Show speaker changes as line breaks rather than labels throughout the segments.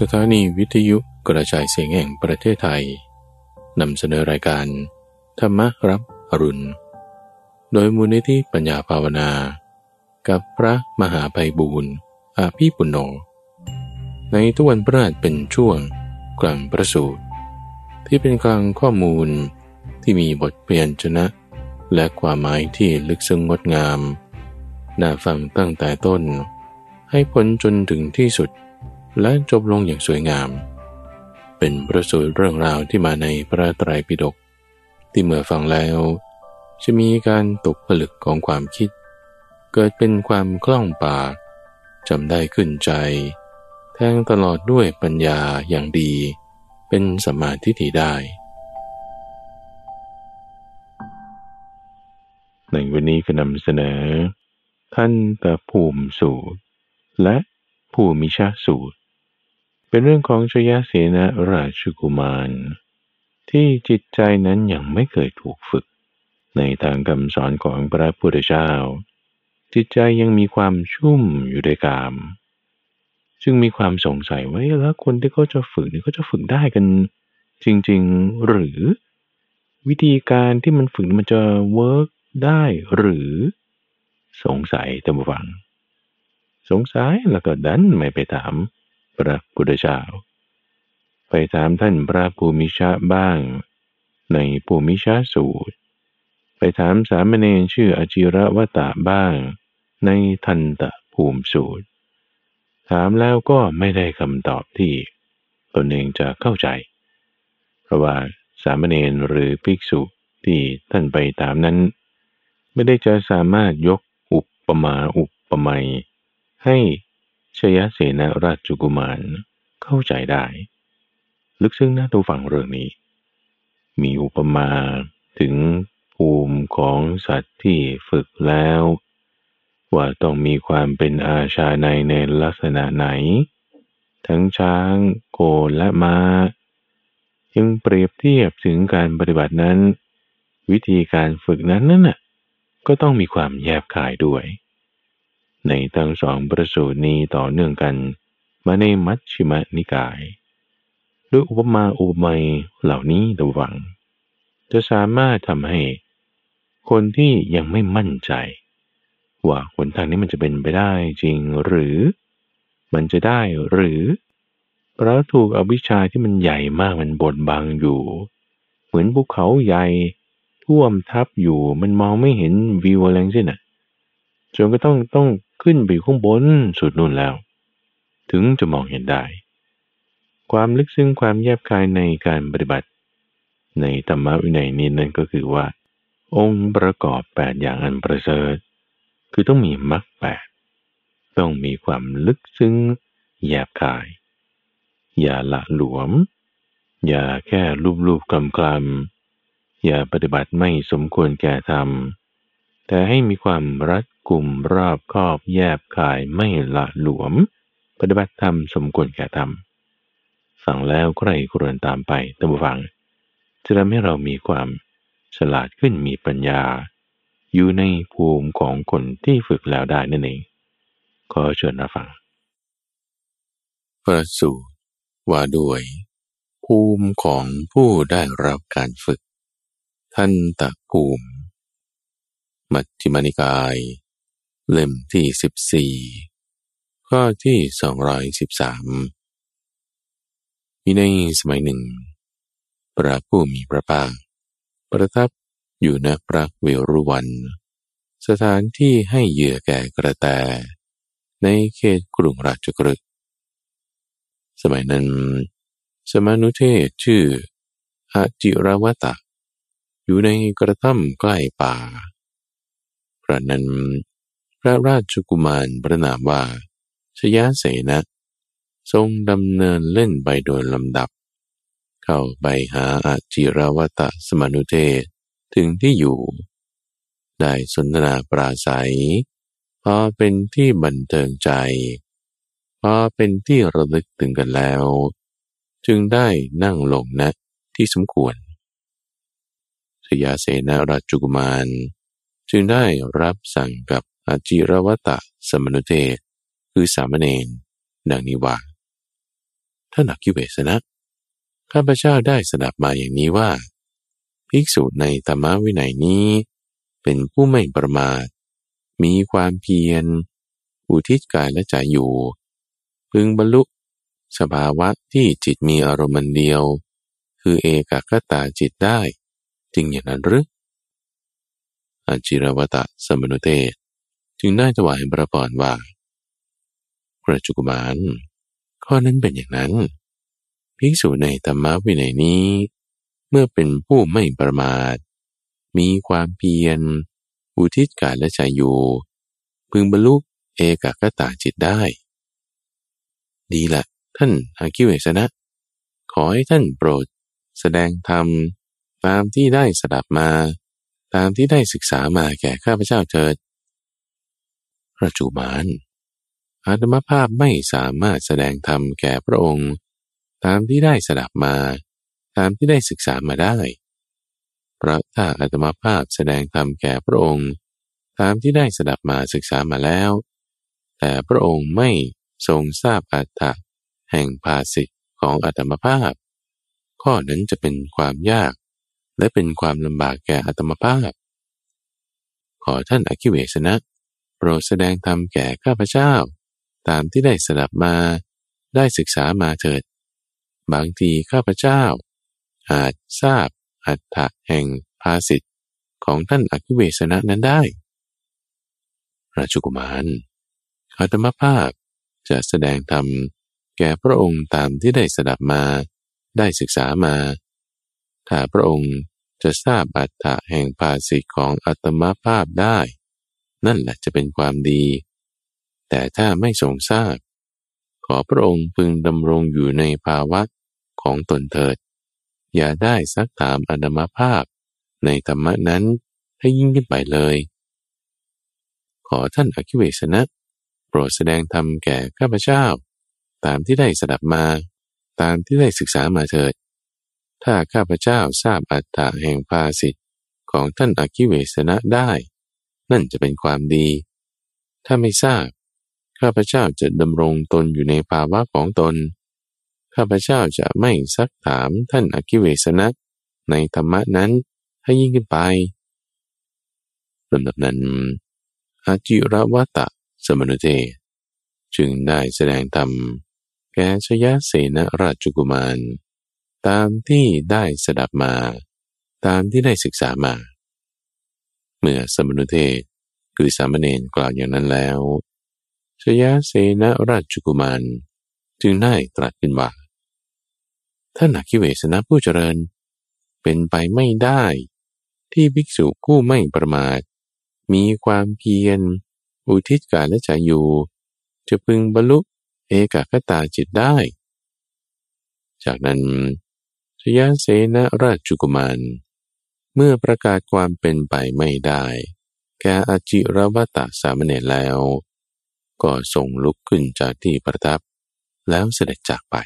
สถานีวิทยุกระจายเสียงแห่งประเทศไทยนำเสนอรายการ ธรรมรับอรุณ โดยมูลนิธิปัญญาภาวนา กับพระมหาภัยบูรณ์อาภีปุณโญในทุกวันพระราชเป็นช่วงกลางประสูตร ที่เป็นกลางข้อมูลที่มีบทเปลี่ยนชนะ และความหมายที่ลึกซึ้งงดงาม น่าฟังตั้งแต่ต้น ให้พ้นจนถึงที่สุด และจบลงอย่างสวยงาม เป็นประสูตรเรื่องราวที่มาในพระไตรปิฎกที่เมื่อฟังแล้ว จะมีการตกผลึกของความคิด เกิดเป็นความคล่องปากจำได้ขึ้นใจ แทงตลอดด้วยปัญญาอย่างดี เป็นสมาธิถิได้ ในวันนี้ก็นำเสนอ ท่านตะภูมิสูตร และภูมิชาสูตร เป็นเรื่องของชยเสนาราชกุมาร ที่จิตใจนั้นยังไม่เคยถูกฝึก ในทางคำสอนของพระพุทธเจ้า จิตใจยังมีความชุ่มอยู่ด้วยกามจึงมีความสงสัยว่าแล้วคนที่เขาจะฝึกนี่เขาจะฝึกได้กันจริง ๆ หรือ วิธีการที่มันฝึกมันจะเวิร์กได้หรือ สงสัยตามฟัง สงสัยแล้วก็ดันไม่ไปถาม พระพุทธเจ้า ไปถามท่านพระภูมิชาบ้าง ในภูมิชาสูตร ไปถามสามเณรชื่ออจิระวตะบ้าง ในทันตะภูมิสูตร ถามแล้วก็ไม่ได้คำตอบที่ตนเองจะเข้าใจ เพราะว่าสามเณรหรือภิกษุที่ท่านไปถามนั้น ไม่ได้จะสามารถยกอุปมาอุปไมยให้ ชยเสนาราชกุมารเข้าใจได้ ลึกซึ้งนะตัวฝังเรื่องนี้ มีอุปมาถึงภูมิของสัตว์ที่ฝึกแล้ว ว่าต้องมีความเป็นอาชาในในลักษณะไหน ทั้งช้างโกและมา้ายังเปรียบเทียบถึงการปฏิบัตินั้น วิธีการฝึกนั้นนั่นน่ะก็ต้องมีความแยบคายด้วย ในทั้งสองประสูตรนี้ต่อเนื่องกัน มาในมัชชิมนิกาย ด้วยอุปมาอุปไมยเหล่านี้ระวัง จะสามารถทำให้ คนที่ยังไม่มั่นใจ ว่าหนทางนี้มันจะเป็นไปได้จริงหรือ มันจะได้หรือเพราะถูกอวิชชาที่มันใหญ่มากมันบดบังอยู่ เหมือนภูเขาใหญ่ท่วมทับอยู่มันมองไม่เห็นวิวอะไรสิน่ะจนก็ต้องต้อง ขึ้นไปข้างบนสุดนู่นแล้ว ถึงจะมองเห็นได้ ความลึกซึ้งความแยบคายในการปฏิบัติ ในธรรมวินัยนี้นั่นก็คือว่า องค์ประกอบแปดอย่างอันประเสริฐคือต้องมีมรรคแปดต้องมีความลึกซึ้งแยบคาย อย่าละหลวม อย่าแค่รูปรูปคำคลำอย่าปฏิบัติไม่สมควรแก่ธรรม แต่ให้มีความรัดกุมรอบคอบแยบคายไม่ละหลวม ปฏิบัติธรรมสมควรแก่ธรรมฟังแล้วใครควรตามไปตั้งฟัง จะทำให้เรามีความฉลาดขึ้นมีปัญญา อยู่ในภูมิของคนที่ฝึกแล้วได้นั่นเองขอเชิญรับฟังประสูตรว่าด้วยภูมิของผู้ได้รับการฝึก ท่านตะภูมิ มัชฌิมานิกาย เล่มที่สิบสี่ข้อที่สองร้อยสิบสามมีในสมัยหนึ่ง พระผู้มีพระภาคประทับอยู่ณพระเวรุวัน สถานที่ให้เหยื่อแก่กระแต ในเขตกรุงราชกฤห์สมัยนั้น สมานุเทศชื่ออาจิรวัตะ อยู่ในกระท่อมใกล้ป่า พระนั้น พระราชกุมารพระนามว่า ชยาเสนะ ทรงดำเนินเล่นไปโดยลำดับ เข้าไปหาอาจิรวัตสมนุเทศถึงที่อยู่ ได้สนทนาปราศัย พอเป็นที่บันเทิงใจ พอเป็นที่ระลึกถึงกันแล้ว จึงได้นั่งลงณที่สมควรชยาเสนาราชกุมาร จึงได้รับสั่งกับอาจิรวัตะสมนุเตคือสามเณรดังนี้ว่า
ท่านอคิเวสนะ ข้าพเจ้าได้สดับมาอย่างนี้ว่า ภิกษุในธรรมวินัยนี้ เป็นผู้ไม่ประมาท มีความเพียร อุทิศกายและใจอยู่ พึงบรรลุ สภาวะที่จิตมีอารมณ์เดียว คือเอกคตาจิตได้จริงอย่างนั้นหรือ อาจิรวตะสมนุเทศ จึงได้ถวายพระพรว่าพระจุกุมารข้อนั้นเป็นอย่างนั้นภิกษุในธรรมวินัยนี้ เมื่อเป็นผู้ไม่ประมาท มีความเพียร อุทิศกายและใจอยู่ พึงบรรลุเอกคตาจิตได้ ดีละท่านอาคิเวสนะ ขอให้ท่านโปรด แสดงธรรมตามที่ได้สดับมา ตามที่ได้ศึกษามาแก่ข้าพเจ้าเถิดพระจุมานอาตมภาพไม่สามารถแสดงธรรมแก่พระองค์ ตามที่ได้สดับมา ตามที่ได้ศึกษามาได้ เพราะถ้าอาตมภาพแสดงธรรมแก่พระองค์ ตามที่ได้สดับมาศึกษามาแล้ว แต่พระองค์ไม่ทรงทราบอัตถะแห่งภาสิทธิของอาตมภาพ ข้อนั้นจะเป็นความยาก และเป็นความลำบากแก่อาตมภาพ ขอท่านอคิเวสนะโปรดแสดงธรรมแก่ข้าพเจ้า ตามที่ได้สดับมาได้ศึกษามาเถิด บางทีข้าพเจ้า อาจทราบอัตถะแห่งภาสิทธิ์ของท่านอคิเวสนะนั้นได้ ราชกุมารอาตมภาพจะแสดงธรรมแก่พระองค์ตามที่ได้สดับมา ได้ศึกษามา ถ้าพระองค์จะทราบอัตถะแห่งภาสิทของอัตมภาพได้ นั่นแหละจะเป็นความดี แต่ถ้าไม่ทรงทราบ ขอพระองค์พึงดำรงอยู่ในภาวะของตนเถิด อย่าได้ซักถามอนามาภาพ ในธรรมนั้นให้ยิ่งขึ้นไปเลย ขอท่านอคิเวสนะโปรดแสดงธรรมแก่ข้าพเจ้า ตามที่ได้สดับมา ตามที่ได้ศึกษามาเถิด ถ้าข้าพเจ้าทราบอัตถะแห่งภาสิทธิ์ของท่านอคิเวสนะได้ นั่นจะเป็นความดี ถ้าไม่ทราบ ข้าพเจ้าจะดำรงตนอยู่ในภาวะของตน ข้าพเจ้าจะไม่ซักถามท่านอคิเวสนะในธรรมะนั้นให้ยิ่งขึ้นไปลำดับนั้น อาจิรวัตะสมนุเทจึงได้แสดงธรรมแกชยเสนราชกุมาร ตามที่ได้สดับมา ตามที่ได้ศึกษามา เมื่อสมนุเทคือสามเณรกล่าวอย่างนั้นแล้วชยเสนราชกุมารจึงได้ตรัสขึ้นว่าท่านนักขิเวสนะผู้เจริญ เป็นไปไม่ได้ ที่ภิกษุผู้ไม่ประมาท มีความเพียร อุทิศกาและใจอยู่ จะพึงบรรลุเอกคตาจิตได้ จากนั้น ชยเสนราชกุมารเมื่อประกาศความเป็นไปไม่ได้ แกอจิรวัตสามเณรแล้ว ก็ส่งลุกขึ้นจากที่ประทับ แล้วเสด็จจากไป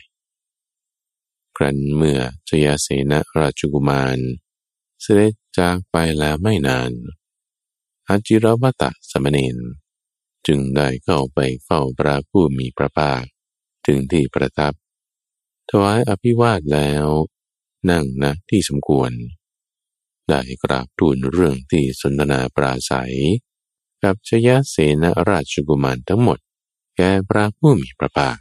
ครั้นเมื่อชยเสนราชกุมาร เสด็จจากไปแล้วไม่นานอาจิรวัตสมณีนจึงได้เข้าไปเฝ้าพระผู้มีพระภาคถึงที่ประทับถวายอภิวาทแล้ว นั่งนะที่สมควร ได้กราบทูลเรื่องที่สนทนาปราศัย กับชยเสนราชกุมารทั้งหมด แก่พระผู้มีพระภาค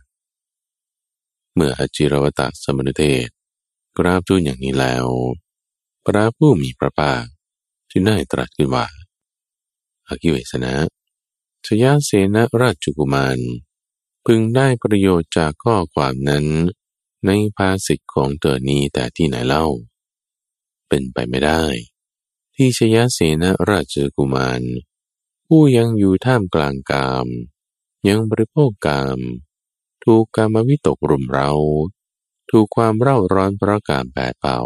เมื่ออจิรวตสมณเทศกราบทูลอย่างนี้แล้ว พระผู้มีพระภาคจึงได้ตรัสขึ้นว่าอากิเวสนะชยเสนราชกุมารพึงได้ประโยชน์จากข้อความนั้น ในภาษิตของเตอนี้แต่ที่ไหนเล่า เป็นไปไม่ได้ ที่ชยเสนราชกุมาร ผู้ยังอยู่ท่ามกลางกาม ยังบริโภคกาม ถูกกามวิตกรุมเรา ถูกความเร่าร้อนประกามแปดเป่า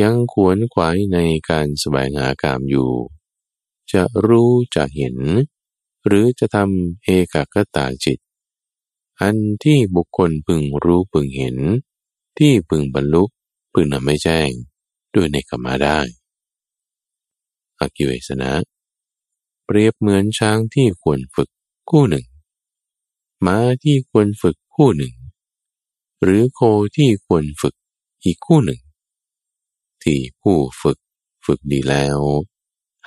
ยังขวนขวายในการสแสวงหากามอยู่ จะรู้จะเห็น หรือจะทำเอกคตาจิต อันที่บุคคลพึงรู้พึงเห็น ที่พึงบรรลุพึงนำไม่แจ้งด้วยในกรรมาได้อกิเวสนะ เปรียบเหมือนช้างที่ควรฝึกคู่หนึ่ง ม้าที่ควรฝึกคู่หนึ่ง หรือโคที่ควรฝึกอีกคู่หนึ่ง ที่ผู้ฝึกฝึกดีแล้ว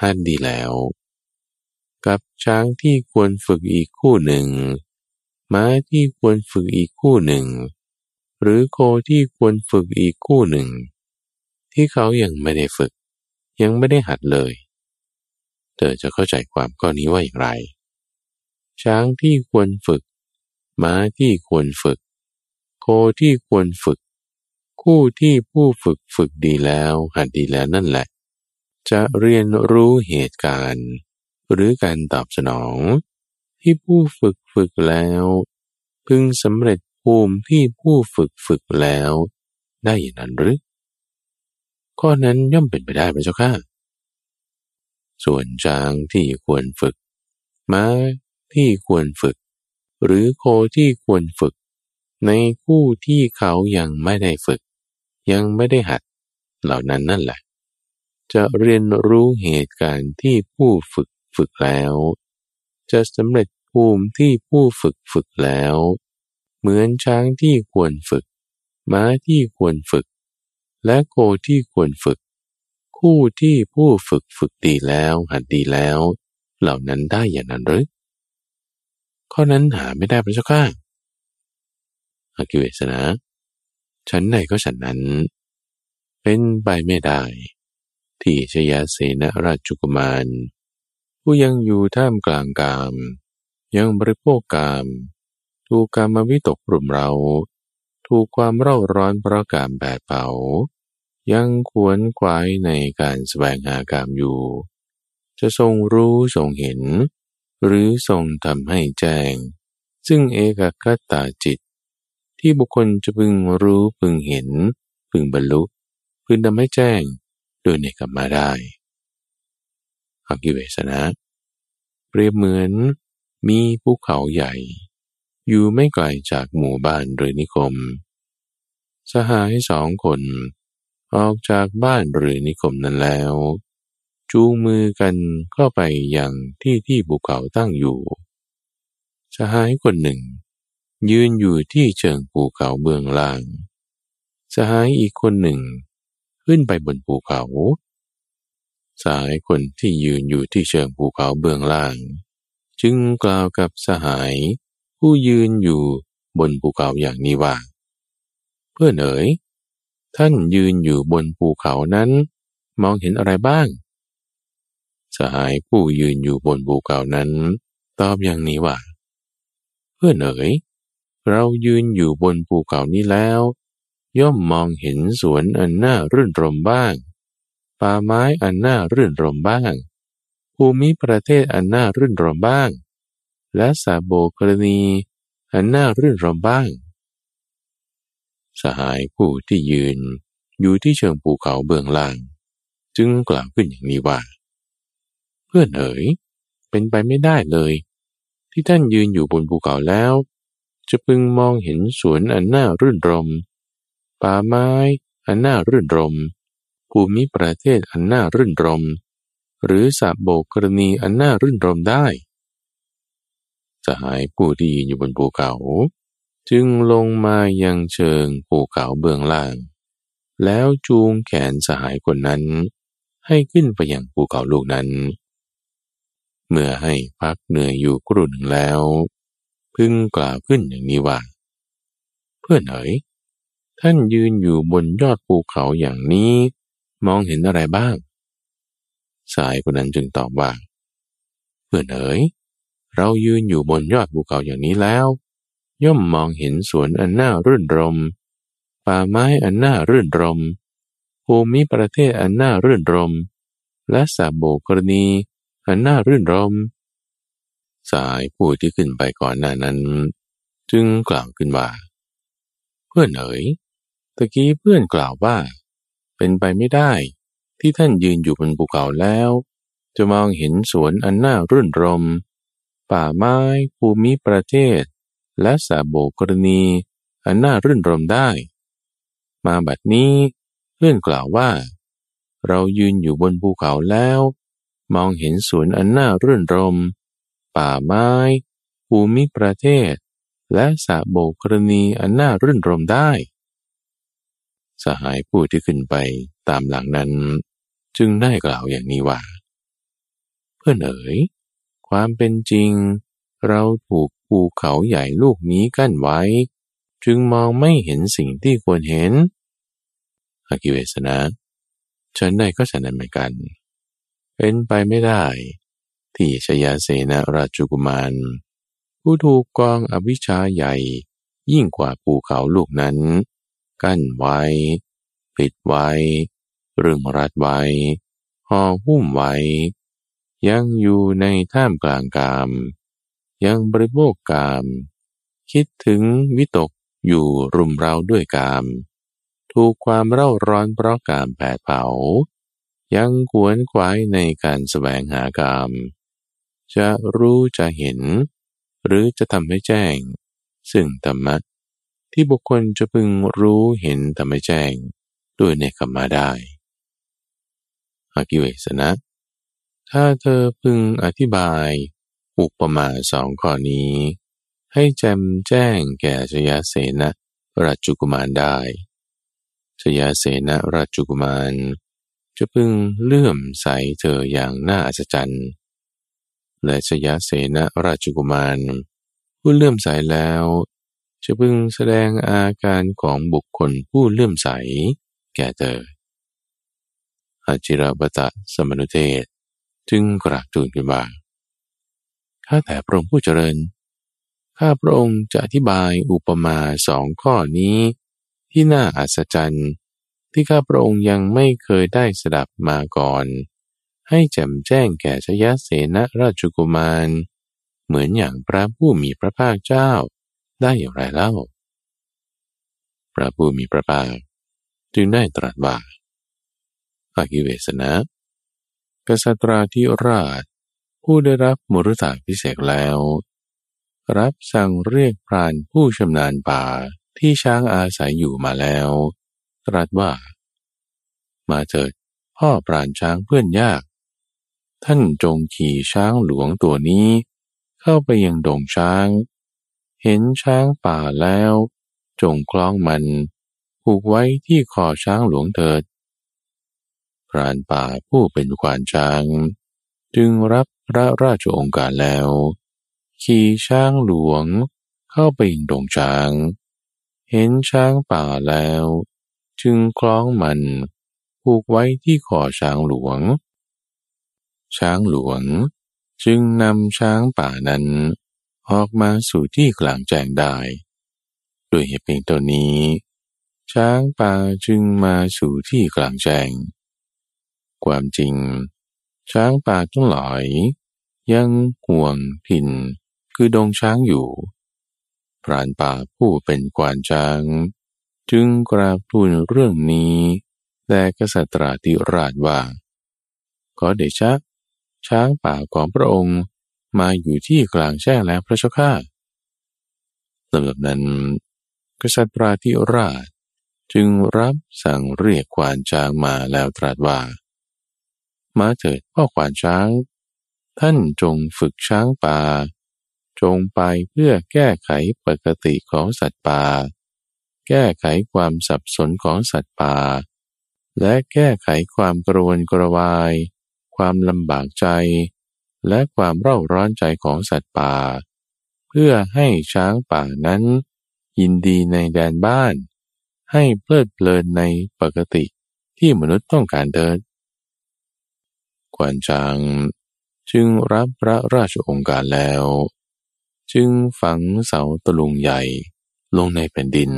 หัดดีแล้ว กับช้างที่ควรฝึกอีกคู่หนึ่ง ม้าที่ควรฝึกอีกคู่หนึ่ง หรือโคที่ควรฝึกอีกคู่หนึ่ง ที่เขายังไม่ได้ฝึก ยังไม่ได้หัดเลย เธอจะเข้าใจความข้อนี้ว่าอย่างไร ช้างที่ควรฝึก ม้าที่ควรฝึก โคที่ควรฝึก คู่ที่ผู้ฝึกฝึกดีแล้วหัดดีแล้วนั่นแหละ จะเรียนรู้เหตุการณ์ หรือการตอบสนองที่ผู้ฝึก ฝึกแล้ว พึงสำเร็จภูมิที่ผู้ฝึกฝึกแล้ว ได้อย่างนั้นหรือ ข้อนั้นย่อมเป็นไปได้พระเจ้าค่ะ ส่วนจางที่ควรฝึก ม้าที่ควรฝึก หรือโคที่ควรฝึก ในคู่ที่เขายังไม่ได้ฝึก ยังไม่ได้หัด เหล่านั้นนั่นแหละ จะเรียนรู้เหตุการณ์ที่ผู้ฝึกฝึกแล้ว จะสำเร็จ ภูมิที่ผู้ฝึกฝึกแล้ว เหมือนช้างที่ควรฝึก ม้าที่ควรฝึก และโคที่ควรฝึก คู่ที่ผู้ฝึกฝึกดีแล้วหัดดีแล้ว เหล่านั้นได้อย่างนั้นหรือข้อนั้นหาไม่ได้พระเจ้าข้าอากิเวสนะฉันไหนก็ฉันนั้น เป็นไปไม่ได้ ที่ชยาเสนราชกุมาร ผู้ยังอยู่ท่ามกลางกาม ยังบริโภคกาม ถูกกามวิตกรุมเรา ถูกความเร่าร้อนเพราะกามแบดเผา ยังขวนขวายในการแสวงหากามอยู่ จะทรงรู้ทรงเห็น หรือทรงทำให้แจ้ง ซึ่งเอกคตาจิต ที่บุคคลจะพึงรู้พึงเห็น พึงบรรลุพึงทำให้แจ้งโดยในกรรมาได้อกิเวสนะเปรียบเหมือน มีภูเขาใหญ่ อยู่ไม่ไกลจากหมู่บ้านหรือนิคม สหายสองคน ออกจากบ้านหรือนิคมนั้นแล้ว จูงมือกันเข้าไปยังที่ที่ภูเขาตั้งอยู่ สหายคนหนึ่ง ยืนอยู่ที่เชิงภูเขาเบื้องล่าง สหายอีกคนหนึ่ง ขึ้นไปบนภูเขาสายคนที่ยืนอยู่ที่เชิงภูเขาเบื้องล่าง จึงกล่าวกับสหาย ผู้ยืนอยู่บนภูเขาอย่างนี้ว่า เพื่อนเอ๋ยท่านยืนอยู่บนภูเขานั้น มองเห็นอะไรบ้าง สหายผู้ยืนอยู่บนภูเขานั้น ตอบอย่างนี้ว่า เพื่อนเอ๋ยเรายืนอยู่บนภูเขานี้แล้ว ย่อมมองเห็นสวนอันน่ารื่นรมบ้าง ป่าไม้อันน่ารื่นรมบ้าง ภูมิประเทศอันน่ารื่นรมบ้าง และสาโบกรณี อันน่ารื่นรมบ้าง สหายผู้ที่ยืนอยู่ที่เชิงภูเขาเบื้องล่าง จึงกล่าวขึ้นอย่างนี้ว่า เพื่อนเอ๋ยเป็นไปไม่ได้เลย ที่ท่านยืนอยู่บนภูเขาแล้ว จะพึงมองเห็นสวนอันน่ารื่นรม ป่าไม้อันน่ารื่นรม ภูมิประเทศอันน่ารื่นรม หรือสะโบกกรณีอันน่ารื่นรมได้ สหายผู้ที่ยืนอยู่บนภูเขา จึงลงมายังเชิงภูเขาเบื้องล่าง แล้วจูงแขนสหายคนนั้น ให้ขึ้นไปยังภูเขาลูกนั้น เมื่อให้พักเหนื่อยอยู่กรุ่นหนึ่งแล้ว พึ่งกล่าวขึ้นอย่างนี้ว่า เพื่อนเอ๋ยท่านยืนอยู่บนยอดภูเขาอย่างนี้ มองเห็นอะไรบ้าง สายคนนั้นจึงตอบว่า เพื่อนเอ๋ยเรายืนอยู่บนยอดภูเขาอย่างนี้แล้ว ย่อมมองเห็นสวนอันน่ารื่นรม ป่าไม้อันน่ารื่นรม ภูมิประเทศอันน่ารื่นรม และสาโบกรณีอันน่ารื่นรม สายผู้ที่ขึ้นไปก่อนหน้านั้น จึงกล่าวขึ้นว่า เพื่อนเอ๋ยตะกี้เพื่อนกล่าวว่า เป็นไปไม่ได้ ที่ท่านยืนอยู่บนภูเขาแล้ว จะมองเห็นสวนอันน่ารื่นรม ป่าไม้ภูมิประเทศ และสาโบกรณี อันน่ารื่นรมได้ มาบัดนี้เพื่อนกล่าวว่า เรายืนอยู่บนภูเขาแล้ว มองเห็นสวนอันน่ารื่นรม ป่าไม้ภูมิประเทศ และสะโบกรณีอันน่ารื่นรมได้ สหายผู้ที่ขึ้นไป ตามหลังนั้นจึงได้กล่าวอย่างนี้ว่า เพื่อนเอ๋ยความเป็นจริง เราถูกภูเขาใหญ่ลูกนี้กั้นไว้ จึงมองไม่เห็นสิ่งที่ควรเห็นอากิเวสนะฉันได้ก็ฉันนั้นเหมือนกัน เป็นไปไม่ได้ ที่ชยาเสนาราชกุมาร ผู้ถูกกองอวิชชาใหญ่ยิ่งกว่าภูเขาลูกนั้น กั้นไว้ ปิดไว้ เรึงรัดไว้ห่อหุ้มไว้ ยังอยู่ในท่ามกลางกาม ยังบริโภคกาม คิดถึงวิตกอยู่รุมเราด้วยกาม ถูกความเร่าร้อนเพราะการแผดเผา ยังขวนขวายในการแสวงหากาม จะรู้จะเห็น หรือจะทำให้แจ้ง ซึ่งธรรมะที่บุคคลจะพึงรู้เห็นทำให้แจ้งด้วยในคำมาได้ อากิเวสนะ ถ้าเธอพึงอธิบายอุปมาสองข้อนี้ ให้แจมแจ้งแก่ชยเสนะราชกุมารได้ชยาเสนาราชกุมาร จะพึงเลื่อมใสเธออย่างน่าอัศจรรย์และชยาเสนาราชกุมารผู้เลื่อมใสแล้ว จะพึงแสดงอาการของบุคคลผู้เลื่อมใสแก่เธอ อาจิราบตะสมนุเทศ จึงกราบทูลขึ้นว่าข้าแต่พระองค์ผู้เจริญ ข้าพระองค์จะอธิบายอุปมาสองข้อนี้ ที่น่าอัศจรรย์ ที่ข้าพระองค์ยังไม่เคยได้สดับมาก่อน ให้แจ่มแจ้งแก่ชยเสนราชกุมาร เหมือนอย่างพระผู้มีพระภาคเจ้าได้อย่างไรเล่า พระผู้มีพระภาคจึงได้ตรัสว่า อากิเวสนะกษัตราธิราช ผู้ได้รับมรดาพิเศษแล้ว รับสั่งเรียกพรานผู้ชำนาญป่าที่ช้างอาศัยอยู่มาแล้ว ตรัสว่า มาเถิดพ่อปราณช้างเพื่อนยาก ท่านจงขี่ช้างหลวงตัวนี้ เข้าไปยังดงช้าง เห็นช้างป่าแล้ว จงคล้องมันผูกไว้ที่คอช้างหลวงเถิด รานป่าผู้เป็นควานช้าง จึงรับพระราชองค์การแล้ว ขี่ช้างหลวงเข้าไปยังดงช้าง เห็นช้างป่าแล้ว จึงคล้องมันผูกไว้ที่คอช้างหลวง ช้างหลวงจึงนำช้างป่านั้น ออกมาสู่ที่กลางแจ้งได้ด้วยเหตุเพียงตัวนี้ ช้างป่าจึงมาสู่ที่กลางแจ้ง ความจริง ช้างป่าทั้งหลาย ยังห่วงพินคือดงช้างอยู่ พรานป่าผู้เป็นกวานช้าง จึงกราบทูลเรื่องนี้แต่กษัตริย์ติราชว่า ขอเดชะ ช้างป่าของพระองค์มาอยู่ที่กลางแช่แล้วพระเจ้าข้าสำหรับนั้น กษัตริย์ราชจึงรับสั่งเรียกควานช้างมาแล้วตรัสว่า มาเถิดพ่อควานช้าง ท่านจงฝึกช้างป่า จงไปเพื่อแก้ไขปกติของสัตว์ป่า แก้ไขความสับสนของสัตว์ป่า และแก้ไขความกระวนกระวาย ความลำบากใจ และความเร่าร้อนใจของสัตว์ป่า เพื่อให้ช้างป่านั้น ยินดีในแดนบ้าน ให้เพลิดเพลินในปกติที่มนุษย์ต้องการเดิน กวนช้าง จึงรับพระราชองค์การแล้ว จึงฝังเสาตะลุงใหญ่ลงในแผ่นดิน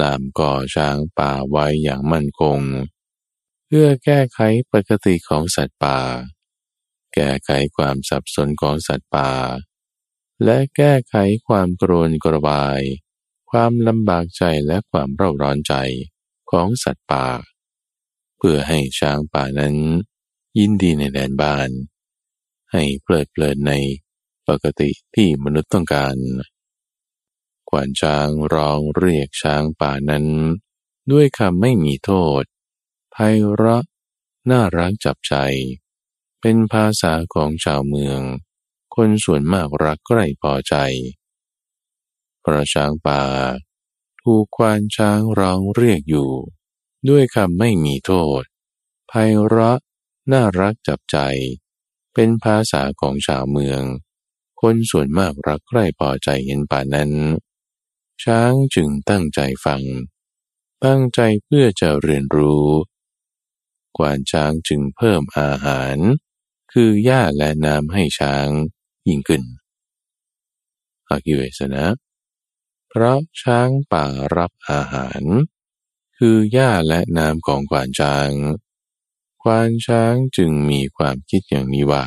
ลามก่อช้างป่าไว้อย่างมั่นคง เพื่อแก้ไขปกติของสัตว์ป่า แก้ไขความสับสนของสัตว์ป่า และแก้ไขความโกรนกระบาย ความลำบากใจและความเร่าร้อนใจของสัตว์ป่า เพื่อให้ช้างป่านั้น ยินดีในแดนบ้าน ให้เพลิดเพลินในปกติที่มนุษย์ต้องการขวานช้างร้องเรียกช้างป่านั้น ด้วยคำไม่มีโทษไพเราะน่ารักจับใจ เป็นภาษาของชาวเมือง คนส่วนมากรักใกล้พอใจพระช้างป่า ถูกควานช้างร้องเรียกอยู่ ด้วยคำไม่มีโทษไพเราะ น่ารักจับใจ เป็นภาษาของชาวเมือง คนส่วนมากรักใคร่พอใจเห็นป่านั้น ช้างจึงตั้งใจฟัง ตั้งใจเพื่อจะเรียนรู้ กวานช้างจึงเพิ่มอาหาร คือหญ้าและน้ำให้ช้างยิ่งขึ้นอากิเวสนะเพราะช้างป่ารับอาหาร คือหญ้าและน้ำของกวานช้าง ควานช้างจึงมีความคิดอย่างนี้ว่า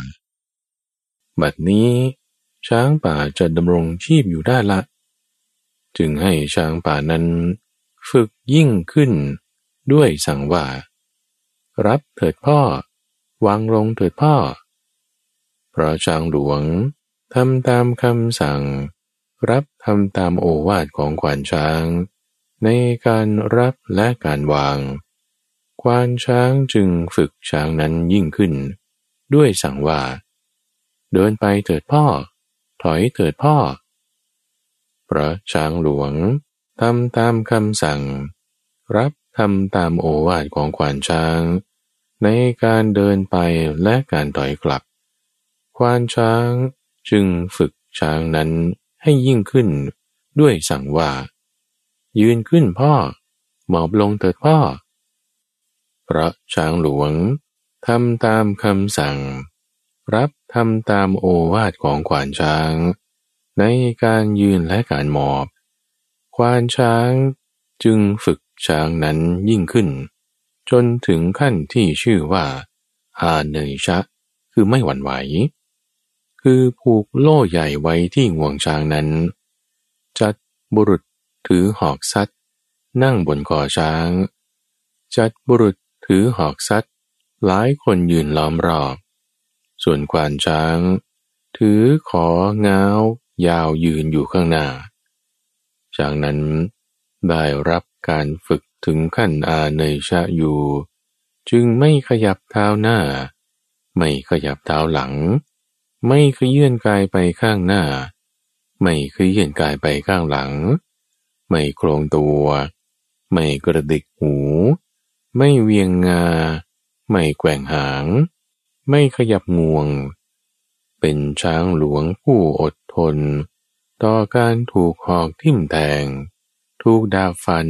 บัดนี้ ช้างป่าจะดำรงชีพอยู่ได้ละ จึงให้ช้างป่านั้น ฝึกยิ่งขึ้นด้วยสั่งว่า รับเถิดพ่อ วางลงเถิดพ่อ เพราะช้างหลวงทำตามคำสั่ง รับทำตามโอวาทของขวานช้าง ในการรับและการวาง ควานช้างจึงฝึกช้างนั้นยิ่งขึ้น ด้วยสั่งว่า เดินไปเถิดพ่อ ถอยเถิดพ่อ พระช้างหลวงทำตามคำสั่ง รับทำตามโอวาทของขวานช้าง ในการเดินไปและการถอยกลับ ควานช้างจึงฝึกช้างนั้นให้ยิ่งขึ้น ด้วยสั่งว่า ยืนขึ้นพ่อ หมอบลงเถิดพ่อ พราะช้างหลวงทำตามคำสั่ง รับทำตามโอวาทของขวานช้าง ในการยืนและการหมอบ ควานช้างจึงฝึกช้างนั้นยิ่งขึ้น จนถึงขั้นที่ชื่อว่าอาเนยชะ คือไม่หวั่นไหว คือผูกโล่ใหญ่ไว้ที่งวงช้างนั้น จัดบุรุษถือหอกซัดนั่งบนคอช้าง จัดบุรุษ ถือหอกซัดหลายคนยืนล้อมรอบ ส่วนควานช้าง ถือของ้าว ยาวยืนอยู่ข้างหน้าช้างนั้นได้รับการฝึกถึงขั้นอาเนยชะอยู่ จึงไม่ขยับเท้าหน้า ไม่ขยับเท้าหลัง ไม่เคยยื่นกายไปข้างหน้า ไม่เคยยื่นกายไปข้างหลัง ไม่โครงตัว ไม่กระดิกหู ไม่เวียงงา ไม่แกว่งหาง ไม่ขยับงวง เป็นช้างหลวงผู้อดทน ต่อการถูกหอกทิ่มแทง ถูกดาฟัน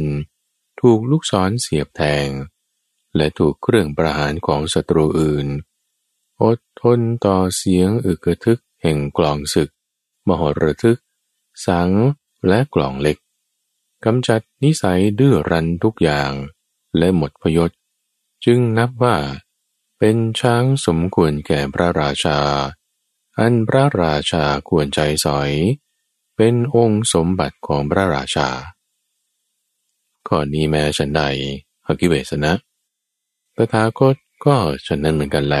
ถูกลูกศรเสียบแทง และถูกเครื่องประหารของศัตรูอื่น อดทนต่อเสียงอึกระทึกแห่งกล่องศึก มหระทึก สังและกล่องเล็กกำจัดนิสัยดื้อรั้นทุกอย่าง และหมดพยศ จึงนับว่าเป็นช้างสมควรแก่พระราชา อันพระราชาควรใจสอย เป็นองค์สมบัติของพระราชาข้อนี้แม้ฉันใดหกิเวสนะตถาคตก็ฉันนั้นเหมือนกันแล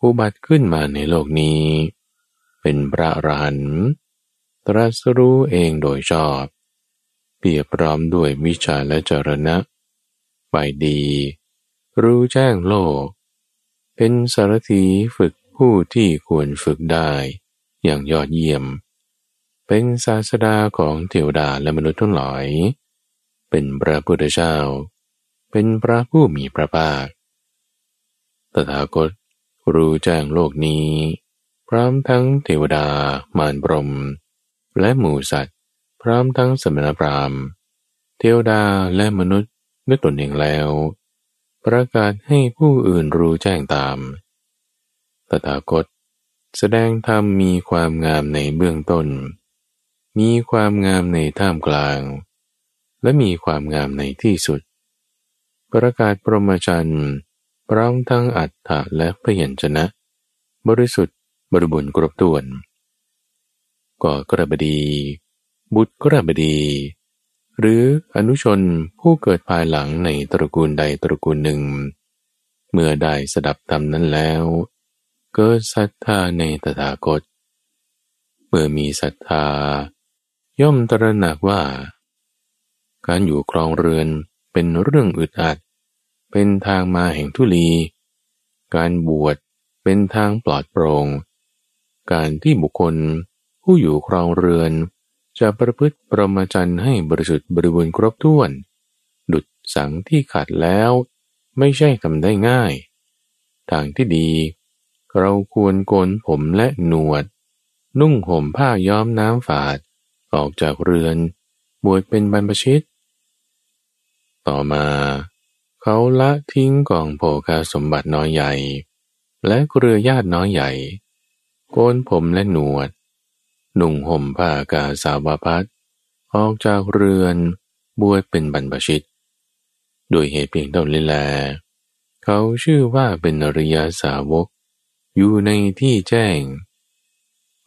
อุบัติขึ้นมาในโลกนี้ เป็นพระอรหันต์ตรัสรู้เองโดยชอบ เปียบพร้อมด้วยวิชาและจรณะ ไปดี รู้แจ้งโลก เป็นสารถีฝึกผู้ที่ควรฝึกได้ อย่างยอดเยี่ยม เป็นศาสดาของเทวดาและมนุษย์ทั้งหลาย เป็นพระพุทธเจ้า เป็นพระผู้มีพระภาคตถาคตรู้แจ้งโลกนี้ พร้อมทั้งเทวดา มารบรม และหมูสัตว์ พร้อมทั้งสมณพราหมณ์ เทวดาและมนุษย์ นึกตนเองแล้ว ประกาศให้ผู้อื่นรู้แจ้งตาม ตถาคต แสดงธรรมมีความงามในเบื้องต้น มีความงามในท่ามกลาง และมีความงามในที่สุด ประกาศปรมจันทร์พร้อมทั้งอัฏฐะและพยัญชนะ บริสุทธิ์บริบูรณ์กรบถ้วนก่อกระบดี บุตรกระบดี หรืออนุชนผู้เกิดภายหลังในตระกูลใดตระกูลหนึ่ง เมื่อได้สดับธรรมนั้นแล้ว เกิดศรัทธาในตถาคต เมื่อมีศรัทธา ย่อมตระหนักว่า การอยู่ครองเรือนเป็นเรื่องอึดอัด เป็นทางมาแห่งทุลี การบวชเป็นทางปลอดโปรง่งการที่บุคคลผู้อยู่ครองเรือน จะประพฤติปรมจันให้บริสุทธิ์บริบูรณ์ครบถ้วน ดุดสังที่ขาดแล้ว ไม่ใช่ทำได้ง่าย ทางที่ดี เราควรโกนผมและหนวด นุ่งห่มผ้าย้อมน้ำฝาด ออกจากเรือน บวชเป็นบรรพชิต ต่อมาเขาละทิ้งกองโภคาสมบัติน้อยใหญ่ และเครือญาติน้อยใหญ่ โกนผมและหนวด นุ่งห่มผ้ากาสาวพัดออกจากเรือนบวชเป็นบรรพชิต โดยเหตุเพียงเท่านี้แล เขาชื่อว่าเป็นอริยาสาวก อยู่ในที่แจ้ง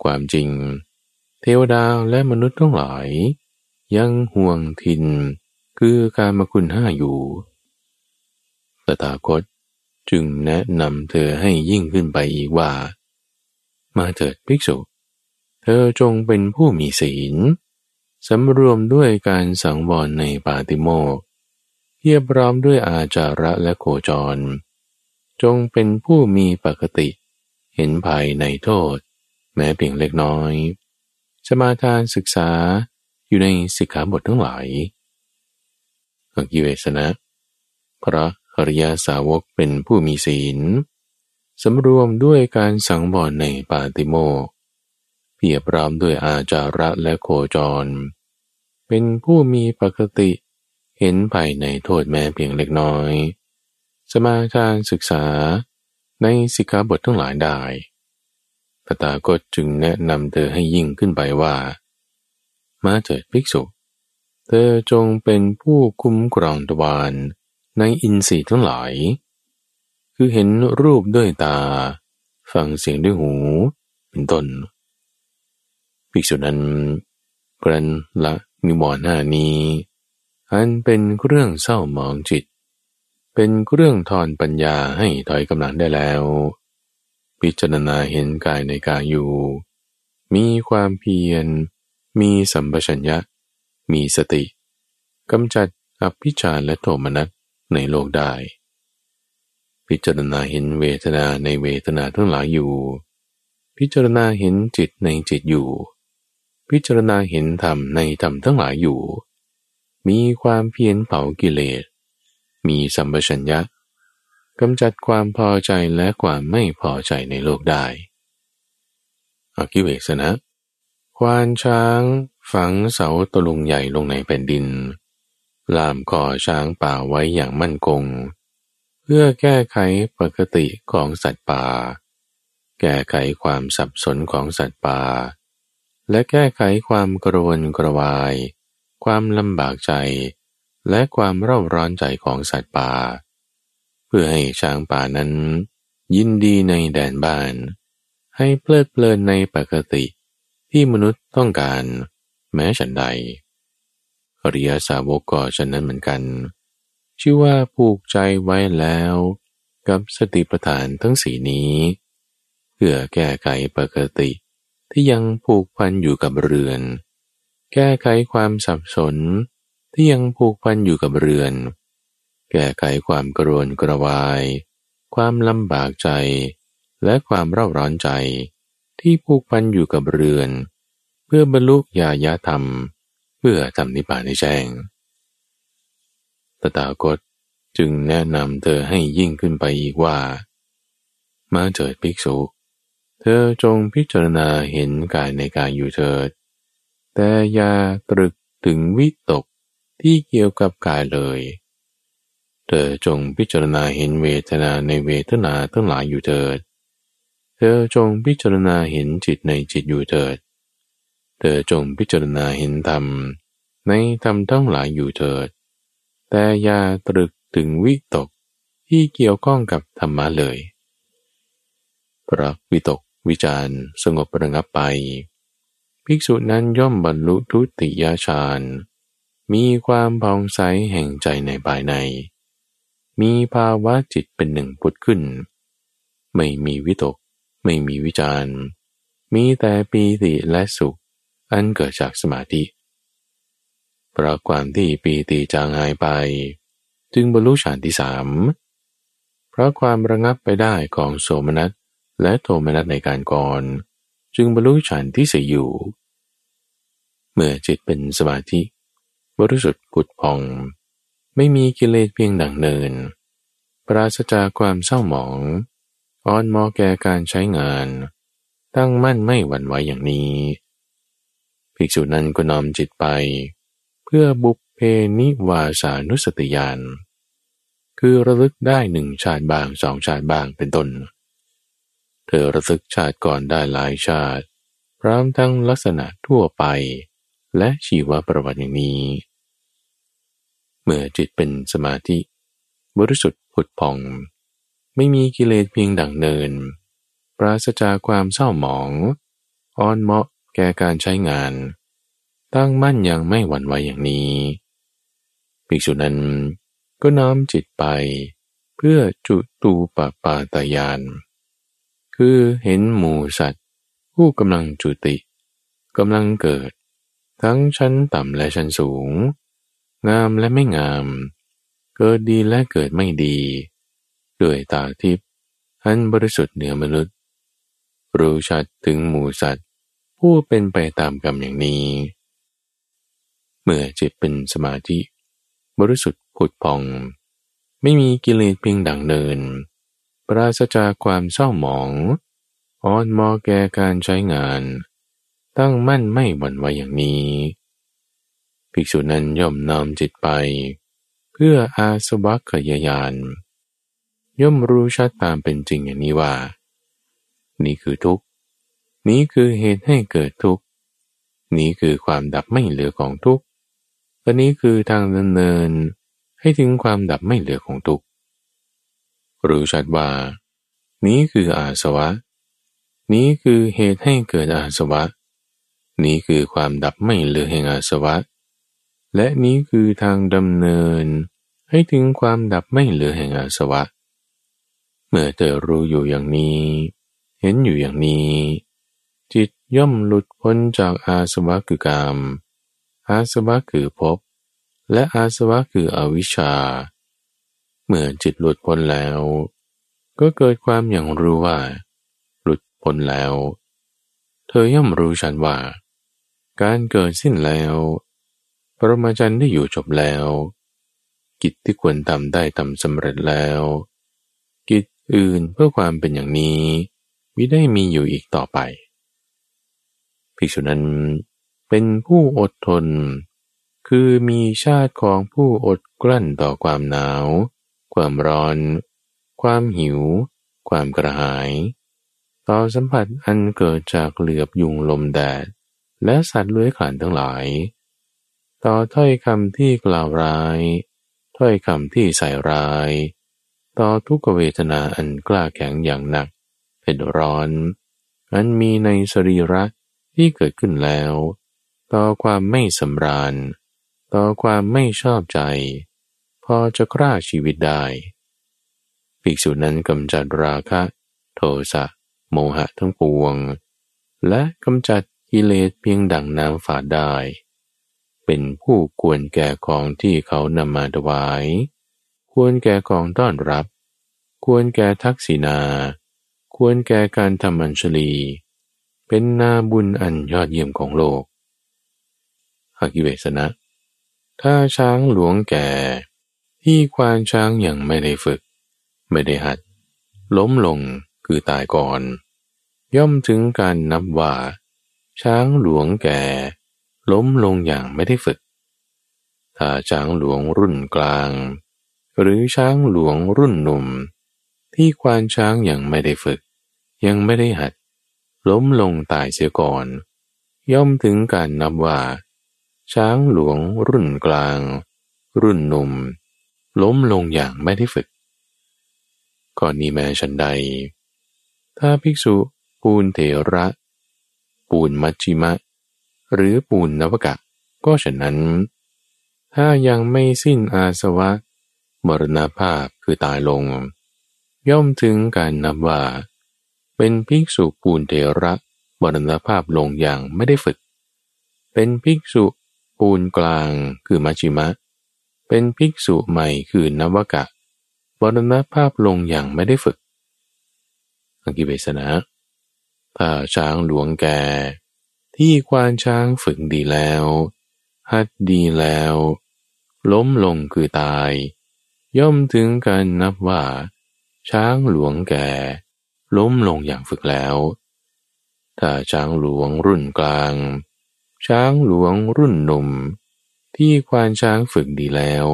ความจริง เทวดาและมนุษย์ทั้งหลาย ยังห่วงทิน คือการมคุณห้าอยู่ ตถาคตจึงแนะนำเธอให้ยิ่งขึ้นไปอีกว่า มาเถิดภิกษุ เธอจงเป็นผู้มีศีลสำรวมด้วยการสังวรในปาติโมกเพียบพร้อมด้วยอาจาระและโคจร จงเป็นผู้มีปกติ เห็นภัยในโทษ แม้เพียงเล็กน้อย สมาทานศึกษาอยู่ในสิกขาบททั้งหลายอกิเวสนะ พระอริยาสาวกเป็นผู้มีศีลสำรวมด้วยการสังวรในปาติโมก เพียบพร้อมด้วยอาจาระและโคจร เป็นผู้มีปกติเห็นภายในโทษแม้เพียงเล็กน้อย สมาทานศึกษาในสิกขาบททั้งหลายได้ตถาคตจึงแนะนำเธอให้ยิ่งขึ้นไปว่า มาเถิดภิกษุ เธอจงเป็นผู้คุ้มครองตวานในอินทรีย์ทั้งหลาย คือเห็นรูปด้วยตา ฟังเสียงด้วยหู เป็นต้น ภิกษุนั้นกรันละนิวรณ์หน้านี้อันเป็นเครื่องเศร้าหมองจิต เป็นเครื่องทอนปัญญาให้ถอยกำลังได้แล้ว พิจารณาเห็นกายในกายอยู่ มีความเพียร มีสัมปชัญญะ มีสติกำจัดอภิชาและโทมนัสในโลกได้ พิจารณาเห็นเวทนาในเวทนาทั้งหลายอยู่ พิจารณาเห็นจิตในจิตอยู่ พิจารณาเห็นธรรมในธรรมทั้งหลายอยู่ มีความเพียรเผากิเลส มีสัมปชัญญะกำจัดความพอใจและความไม่พอใจในโลกได้อากิเวสนะ ควานช้างฝังเสาตะลุงใหญ่ลงในแผ่นดิน ลามคอช้างป่าไว้อย่างมั่นคง เพื่อแก้ไขปกติของสัตว์ป่า แก้ไขความสับสนของสัตว์ป่า และแก้ไขความกระวนกระวาย ความลำบากใจ และความเร่าร้อนใจของสัตว์ป่า เพื่อให้ช้างป่านั้น ยินดีในแดนบ้าน ให้เพลิดเพลินในปกติที่มนุษย์ต้องการ แม้ฉันใดอริยสาวกก็ฉันนั้นเหมือนกัน ชื่อว่าผูกใจไว้แล้ว กับสติปัฏฐานทั้งสีนี้ เพื่อแก้ไขปกติ ที่ยังผูกพันอยู่กับเรือน แก้ไขความสับสน ที่ยังผูกพันอยู่กับเรือน แก้ไขความกรวนกระวาย ความลำบากใจ และความเร่าร้อนใจ ที่ผูกพันอยู่กับเรือน เพื่อบรรลุญาญาธรรม เพื่อทำนิพพานในแจ้งตถาคตจึงแนะนำเธอให้ยิ่งขึ้นไปอีกว่า มาเถิดภิกษุเเธอจงพิจารณาเห็นกายในกายอยู่เถิด แต่อย่าตรึกถึงวิตกที่เกี่ยวกับกายเลย เธอจงพิจารณาเห็นเวทนาในเวทนาทั้งหลายอยู่เถิด เธอจงพิจารณาเห็นจิตในจิตอยู่เถิด เธอจงพิจารณาเห็นธรรมในธรรมทั้งหลายอยู่เถิด แต่อย่าตรึกถึงวิตกที่เกี่ยวข้องกับธรรมะเลย พระวิตก วิจารสงบระงับไป ภิกษุนั้นย่อมบรรลุทุติยฌานมีความพองใสแห่งใจในภายใน มีภาวะจิตเป็นหนึ่งพุดขึ้น ไม่มีวิตก ไม่มีวิจารมีแต่ปีติและสุข อันเกิดจากสมาธิเพราะความที่ปีติจางหายไป จึงบรรลุฌานที่สามเพราะความระงับไปได้ของโสมนัส และโทมนัสในการก่อน จึงบรรลุฌานที่สี่อยู่ เมื่อจิตเป็นสมาธิ บริสุทธิ์ผุดพอง ไม่มีกิเลสเพียงดังเนิน ปราศจากความเศร้าหมอง อ่อนมอแก่การใช้งาน ตั้งมั่นไม่หวั่นไหวอย่างนี้ภิกษุนั้นก็น้อมจิตไป เพื่อบุพเพนิวาสานุสติยานคือระลึกได้หนึ่งชาติบางสองชาติบางเป็นต้น เธอระลึกชาติก่อนได้หลายชาติ พร้อมทั้งลักษณะทั่วไป และชีวประวัติอย่างนี้ เมื่อจิตเป็นสมาธิ บริสุทธิ์ผุดพอง ไม่มีกิเลสเพียงดังเนิน ปราศจากความเศร้าหมอง อ่อนเหมาะแก่การใช้งาน ตั้งมั่นยังไม่หวั่นไหวอย่างนี้ภิกษุนั้นก็น้อมจิตไป เพื่อจุตูปปาตายาน คือเห็นหมูสัตว์ ผู้กำลังจุติกำลังเกิด ทั้งชั้นต่ำและชั้นสูง งามและไม่งาม เกิดดีและเกิดไม่ดีด้วยตาทิพย์อันบริสุทธิ์เหนือมนุษย์ รู้ชัดถึงหมูสัตว์ ผู้เป็นไปตามกรรมอย่างนี้ เมื่อจิตเป็นสมาธิ บริสุทธิ์ผุดพอง ไม่มีกิเลสเพียงดังเนิน ปราศจากความเศร้าหมองอ่อนมอแก่การใช้งาน ตั้งมั่นไม่หวั่นไหวอย่างนี้ ภิกษุนั้นย่อมนำจิตไป เพื่ออาสวัคยายาน ย่อมรู้ชัดตามเป็นจริงอย่างนี้ว่า นี่คือทุกข์ นี้คือเหตุให้เกิดทุกข์ นี้คือความดับไม่เหลือของทุกข์อันนี้คือทางดำเนินให้ถึงความดับไม่เหลือของทุกข์ รู้ชัดว่า นี้คืออาสวะ นี้คือเหตุให้เกิดอาสวะ นี้คือความดับไม่เหลือแห่งอาสวะ และนี้คือทางดำเนิน ให้ถึงความดับไม่เหลือแห่งอาสวะ เมื่อเธอรู้อยู่อย่างนี้ เห็นอยู่อย่างนี้ จิตย่อมหลุดพ้นจากอาสวะคือกรรมอาสวะคือภพและอาสวะคืออวิชชา เมื่อจิตหลุดพ้นแล้ว ก็เกิดความอย่างรู้ว่า หลุดพ้นแล้ว เธอย่อมรู้ชันว่า การเกิดสิ้นแล้ว ปรมาจันได้อยู่จบแล้ว กิจที่ควรทำได้ทำสำเร็จแล้ว กิจอื่นเพื่อความเป็นอย่างนี้มิได้มีอยู่อีกต่อไปภิกษุนั้นเป็นผู้อดทน คือมีชาติของผู้อดกลั้นต่อความหนาว ความร้อน ความหิว ความกระหาย ต่อสัมผัสอันเกิดจากเหลือบยุงลมแดด และสัตว์เลื้อยคลานทั้งหลาย ต่อถ้อยคำที่กล่าวร้าย ถ้อยคำที่ใส่ร้าย ต่อทุกเวทนาอันกล้าแข็งอย่างหนักเผ็ดร้อนอันมีในสรีระที่เกิดขึ้นแล้ว ต่อความไม่สำราญ ต่อความไม่ชอบใจ อจะกล้าชีวิตได้ภิกษุนั้นกำจัดราคะ โทสะโมหะทั้งปวง และกำจัดกิเลสเพียงดังน้ำฝาดได้ เป็นผู้ควรแก่ของที่เขานำมาถวาย ควรแก่ของต้อนรับ ควรแก่ทักษิณา ควรแก่การทำอัญชลี เป็นนาบุญอันยอดเยี่ยมของโลกอากิเวสนะ ถ้าช้างหลวงแก่ ที่ควานช้างยังไม่ได้ฝึก ไม่ได้หัด ล้มลงคือตายก่อน ย่อมถึงการนับว่า ช้างหลวงแก่ ล้มลงอย่างไม่ได้ฝึก ถ้าช้างหลวงรุ่นกลาง หรือช้างหลวงรุ่นหนุ่ม ที่ควานช้างยังไม่ได้ฝึก ยังไม่ได้หัด ล้มลงตายเสียก่อน ย่อมถึงการนับว่า ช้างหลวงรุ่นกลาง รุ่นหนุ่ม ล้มลงอย่างไม่ได้ฝึก ก่อนนี้แม้ฉันใด ถ้าภิกษุปูนเถระ ปูนมัชชิมะ หรือปูนนวกะ ก็ฉะนั้น ถ้ายังไม่สิ้นอาสวะมรณภาพคือตายลง ย่อมถึงการนับว่า เป็นภิกษุปูนเทระมรณภาพลงอย่างไม่ได้ฝึก เป็นภิกษุปูนกลางคือมัชิมะ เป็นภิกษุใหม่คือนวกะมรณภาพลงอย่างไม่ได้ฝึกอังกิเบสนะถ้าช้างหลวงแก่ที่ควานช้างฝึกดีแล้ว หัดดีแล้ว ล้มลงคือตาย ย่อมถึงกันนับว่า ช้างหลวงแก่ล้มลงอย่างฝึกแล้ว ถ้าช้างหลวงรุ่นกลาง ช้างหลวงรุ่นหนุ่ม ที่ควานช้างฝึกดีแล้ว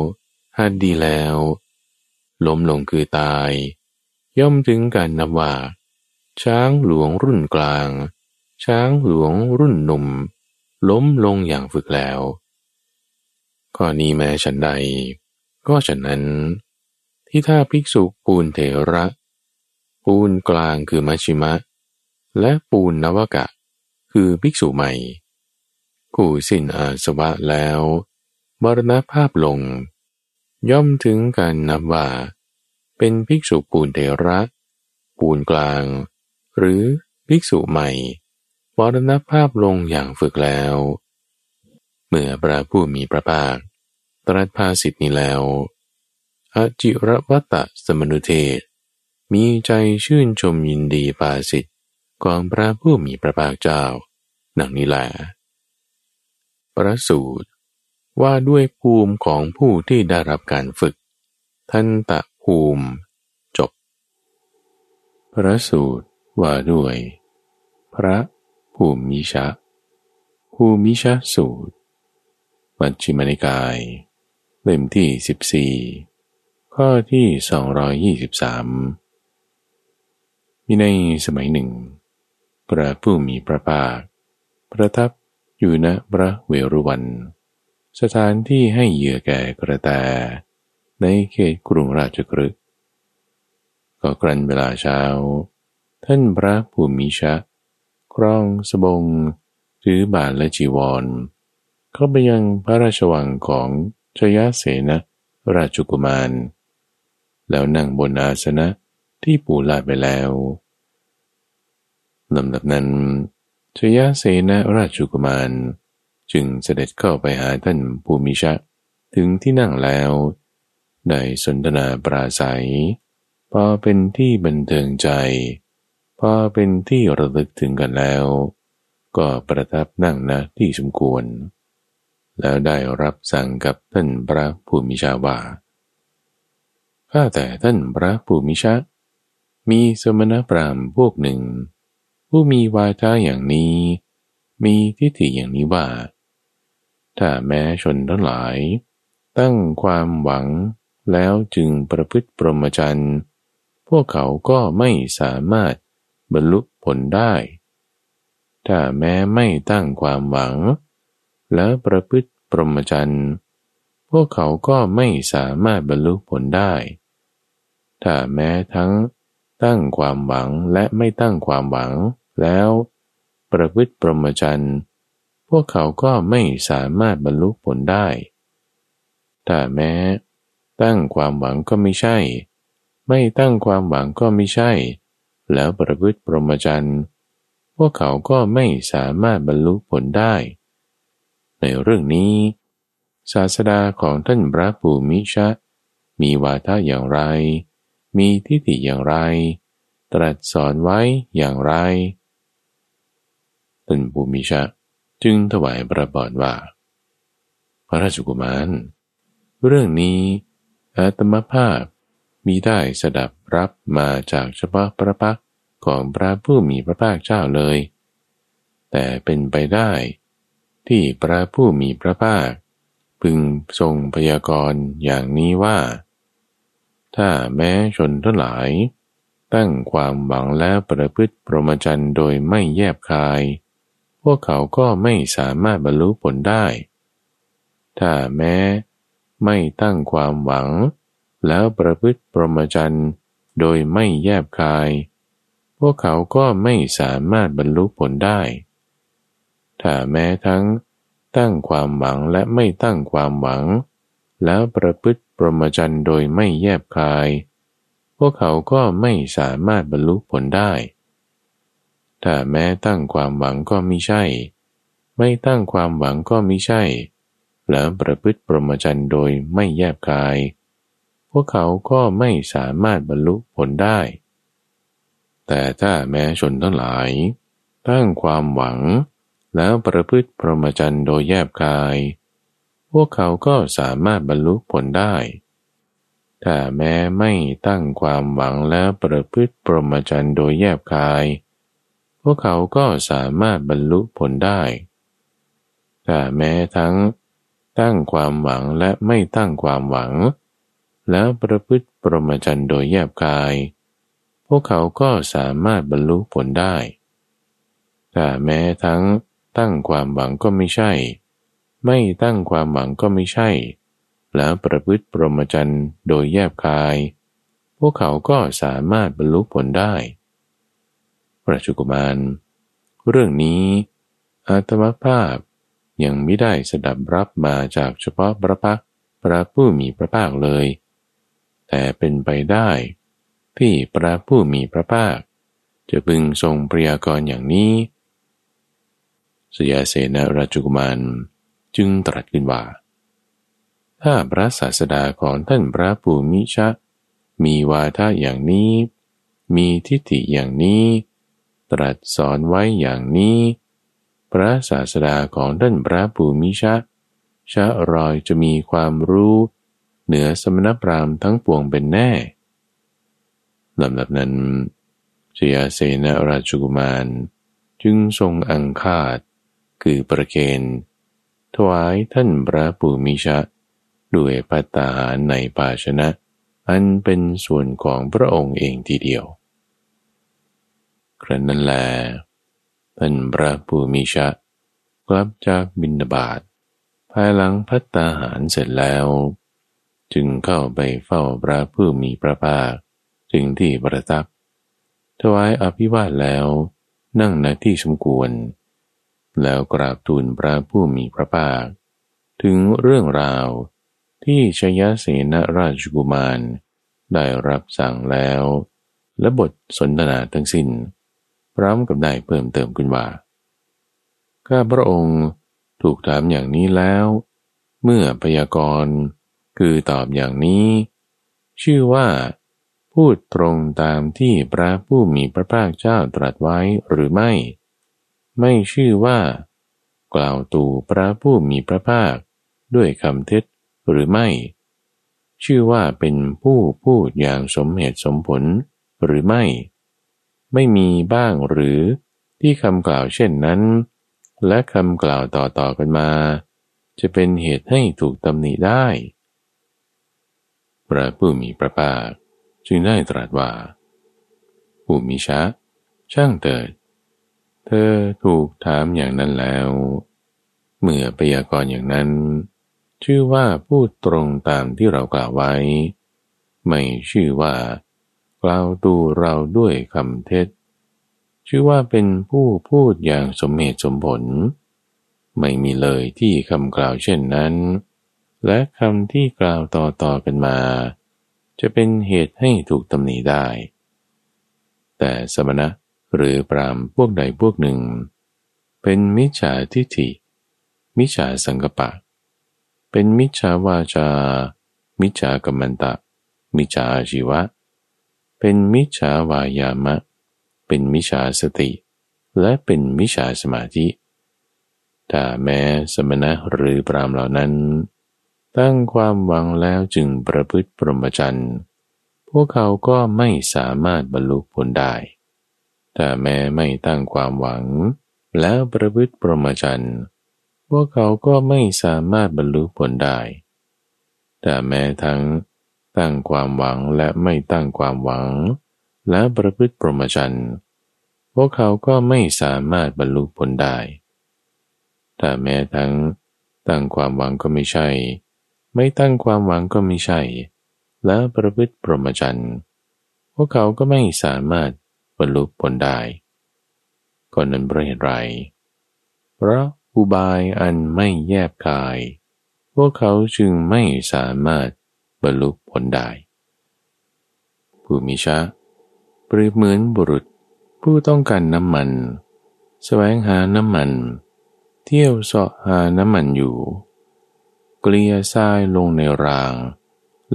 หัดดีแล้ว ล้มลงคือตาย ย่อมถึงกันนับว่า ช้างหลวงรุ่นกลาง ช้างหลวงรุ่นหนุ่ม ล้มลงอย่างฝึกแล้วข้อนี้แม้ฉันใด ก็ฉะนั้น ที่ถ้าภิกษุปูนเถระ ปูนกลางคือมัชิมะ และปูนนวกะ คือภิกษุใหม่ กูสิ้นอาสวะแล้ว มรณภาพลง ย่อมถึงการนับว่าเป็นภิกษุปูนเถระ ปูนกลาง หรือภิกษุใหม่มรณภาพลงอย่างฝึกแล้ว เมื่อพระผู้มีพระภาค ตรัสภาสิทธินี้แล้วอจิรวัตสมนุเทศ มีใจชื่นชมยินดีปาสิทธิ์ของพระผู้มีพระภาคเจ้านังนี้แหละประสูตร ว่าด้วยภูมิของผู้ที่ได้รับการฝึกท่านตะภูมิจบ พระสูตรว่าด้วย พระภูมิชะ ภูมิชะสูตร มัชฌิมนิกาย เล่มที่ 14 ข้อที่ 223 มีในสมัยหนึ่ง พระผู้มีพระภาค ประทับอยู่ณพระเวรุวัน สถานที่ให้เหยื่อแก่กระแต ในเขตกรุงราชกฤห์ก็กรันเวลาเช้า ท่านพระภูมิชะครองสบง ถือบาทและจีวร เข้าไปยังพระราชวังของชยเสนราชกุมาร แล้วนั่งบนอาสนะที่ปูลาดไปแล้วลำดับนั้นชยเสนราชกุมาร จึงเสด็จเข้าไปหาท่านภูมิชะ ถึงที่นั่งแล้วได้สนทนาปราศัย พอเป็นที่บันเทิงใจ พอเป็นที่ระลึกถึงกันแล้ว ก็ประทับนั่งนะที่สมควร แล้วได้รับสั่งกับท่านพระภูมิชาว่าข้าแต่ท่านพระภูมิชามีสมณพราหมณ์พวกหนึ่ง ผู้มีวาจาอย่างนี้ มีทิฏฐิอย่างนี้ว่า ถ้าแม้ชนทั้งหลาย ตั้งความหวังแล้วจึงประพฤติปรมจันทร์พวกเขาก็ไม่สามารถบรรลุผลได้ ถ้าแม้ไม่ตั้งความหวัง แล้วประพฤติปรมจันทร์พวกเขาก็ไม่สามารถบรรลุผลได้ ถ้าแม้ทั้งตั้งความหวังและไม่ตั้งความหวังแล้วประพฤติปรมจันทร์ พวกเขาก็ไม่สามารถบรรลุผลได้ถ้าแม้ ตั้งความหวังก็ไม่ใช่ ไม่ตั้งความหวังก็ไม่ใช่ แล้วประพฤติปรมจันทร์พวกเขาก็ไม่สามารถบรรลุผลได้ ในเรื่องนี้ ศาสดาของท่านพระภูมิชะ มีวาทะอย่างไร มีทิฏฐิอย่างไร ตรัสสอนไว้อย่างไรท่านภูมิชะ จึงถวายประบอดว่า พระราชกุมาร เรื่องนี้อาตมภาพมีได้สดับรับมาจากเฉพาะพระพักของพระผู้มีพระภาคเจ้าเลย แต่เป็นไปได้ที่พระผู้มีพระภาค พึงทรงพยากรณ์อย่างนี้ว่า ถ้าแม้ชนทั้งหลาย ตั้งความหวังแล้วประพฤติปรมจันโดยไม่แยบคาย พวกเขาก็ไม่สามารถบรรลุผลได้ ถ้าแม้ไม่ตั้งความหวัง แล้วประพฤติปรมจันโดยไม่แยบคาย พวกเขาก็ไม่สามารถบรรลุผลได้ ถ้าแม้ทั้งตั้งความหวังและไม่ตั้งความหวัง แล้วประพฤติปรมจันโดยไม่แยบคาย พวกเขาก็ไม่สามารถบรรลุผลได้ ถ้าแม้ตั้งความหวังก็ไม่ใช่ ไม่ตั้งความหวังก็ไม่ใช่ แล้วประพฤติปรมจันโดยไม่แยบคาย พวกเขาก็ไม่สามารถบรรลุผลได้ แต่ถ้าแม้ชนทั้งหลาย ตั้งความหวัง แล้วประพฤติพรมจรรย์โดยแยบกาย พวกเขาก็สามารถบรรลุผลได้ ถ้าแม้ไม่ตั้งความหวังแล้วประพฤติพรมจรรย์โดยแยบกาย พวกเขาก็สามารถบรรลุผลได้ถ้าแม้ทั้งตั้งความหวังและไม่ตั้งความหวัง แล้วประพฤติปรมจันโดยแยบกาย พวกเขาก็สามารถบรรลุผลได้ แต่แม้ทั้งตั้งความหวังก็ไม่ใช่ ไม่ตั้งความหวังก็ไม่ใช่ แล้วประพฤติปรมจันโดยแยบกาย พวกเขาก็สามารถบรรลุผลได้ พระชุกุมาร เรื่องนี้อาตมาภาพยังไม่ได้สดับรับมาจากเฉพาะพระพักพระผู้มีพระภาคเลย แต่เป็นไปได้ ที่พระผู้มีพระภาค จะพึงทรงปริยากรอย่างนี้ สยาเสนราชกุมารจึงตรัสขึ้นว่า ถ้าพระศาสดาของท่านพระภูมิชะ มีวาทะอย่างนี้ มีทิฏฐิอย่างนี้ ตรัสสอนไว้อย่างนี้ พระศาสดาของท่านพระภูมิชะ ชะรอยจะมีความรู้ เหนือสมณพราหมณ์ทั้งปวงเป็นแน่ลำดับนั้นชยาเสนราชกุมารจึงทรงอังคาดคือประเคนถวายท่านพระภูมิชะ ด้วยปัตตาหารในภาชนะ อันเป็นส่วนของพระองค์เองทีเดียว ครั้นนั้นแลท่านพระภูมิชะกลับจากบินาบาตภายหลังพัตตาหารเสร็จแล้ว จึงเข้าไปเฝ้าพระผู้มีพระภาคถึงที่ประทับถวายอภิวาทแล้วนั่งในที่สมควร แล้วกราบทูลพระผู้มีพระภาค ถึงเรื่องราวที่ชยเสนราชกุมารได้รับสั่งแล้ว และบทสนทนาทั้งสิน้น พร้อมกับได้เพิ่มเติมขึ้นว่าข้าพระองค์ถูกถามอย่างนี้แล้ว เมื่อพยากรณ์คือตอบอย่างนี้ ชื่อว่า พูดตรงตามที่พระผู้มีพระภาคเจ้าตรัสไว้หรือไม่ ไม่ชื่อว่า กล่าวตู่พระผู้มีพระภาค ด้วยคำเท็จหรือไม่ ชื่อว่าเป็นผู้พูดอย่างสมเหตุสมผลหรือไม่ ไม่มีบ้างหรือที่คำกล่าวเช่นนั้น และคำกล่าวต่อๆกันมา จะเป็นเหตุให้ถูกตำหนิได้ พระผู้มีพระภาคจึงได้ตรัสว่า ผู้มีชะ ช่างเถิด เธอถูกถามอย่างนั้นแล้ว เมื่อพยากรณ์อย่างนั้น ชื่อว่าพูดตรงตามที่เรากล่าวไว้ ไม่ชื่อว่า กล่าวตูเราด้วยคำเท็จ ชื่อว่าเป็นผู้พูดอย่างสมเหตุสมผล ไม่มีเลยที่คำกล่าวเช่นนั้น และคำที่กล่าวต่อต่อกันมา จะเป็นเหตุให้ถูกตำหนิได้ แต่สมณะหรือปรามพวกใดพวกหนึ่ง เป็นมิจฉาทิฏฐิ มิจฉาสังกปะ เป็นมิจฉาวาจา มิจฉากรรมันตะ มิจฉาชีวะ เป็นมิจฉาวายามะ เป็นมิจฉาสติ และเป็นมิจฉาสมาธิ ถ้าแม้สมณะหรือปรามเหล่านั้น ตั้งความหวังแล้วจึงประพฤติปรมจันทร์พวกเขาก็ไม่สามารถบรรลุผลได้ ถ้าแม้ไม่ตั้งความหวัง แล้วประพฤติปรมจันทร์พวกเขาก็ไม่สามารถบรรลุผลได้ แต่แม้ทั้ง ตั้งความหวังและไม่ตั้งความหวัง และประพฤติปรมจันพวกเขาก็ไม่สามารถบรรลุผลได้ แต่แม้ทั้งตั้งความหวังก็ไม่ใช่ ไม่ตั้งความหวังก็ไม่ใช่ และประพฤติปรมจันพวกเขาก็ไม่สามารถบรรลุผลได้ก่อนนั้นเพราะเหตุไรเพราะอุบายอันไม่แยบกาย พวกเขาจึงไม่สามารถ บรรลุผลได้ ผู้มีชาเปรียบเหมือนบุรุษผู้ต้องการน้ำมันแสวงหาน้ำมัน เที่ยวเสาะหาน้ำมันอยู่ เกลียทรายลงในราง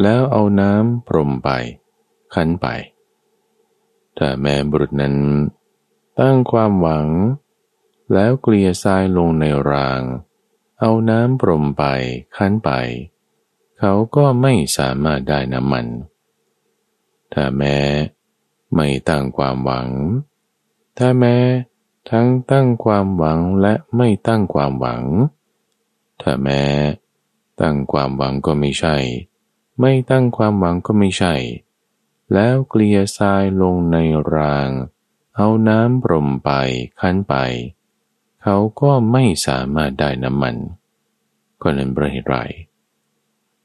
แล้วเอาน้ำพรมไป ขันไป แต่แม้บุรุษนั้น ตั้งความหวัง แล้วเกลียทรายลงในราง เอาน้ำปรมไปคั้นไป เขาก็ไม่สามารถได้น้ำมัน ถ้าแม้ไม่ตั้งความหวัง ถ้าแม้ทั้งตั้งความหวังและไม่ตั้งความหวัง ถ้าแม้ตั้งความหวังก็ไม่ใช่ ไม่ตั้งความหวังก็ไม่ใช่ แล้วเกลี่ยทรายลงในราง เอาน้ำปรมไปคั้นไป เขาก็ไม่สามารถได้น้ำมัน ก็นั้นประเหตุไร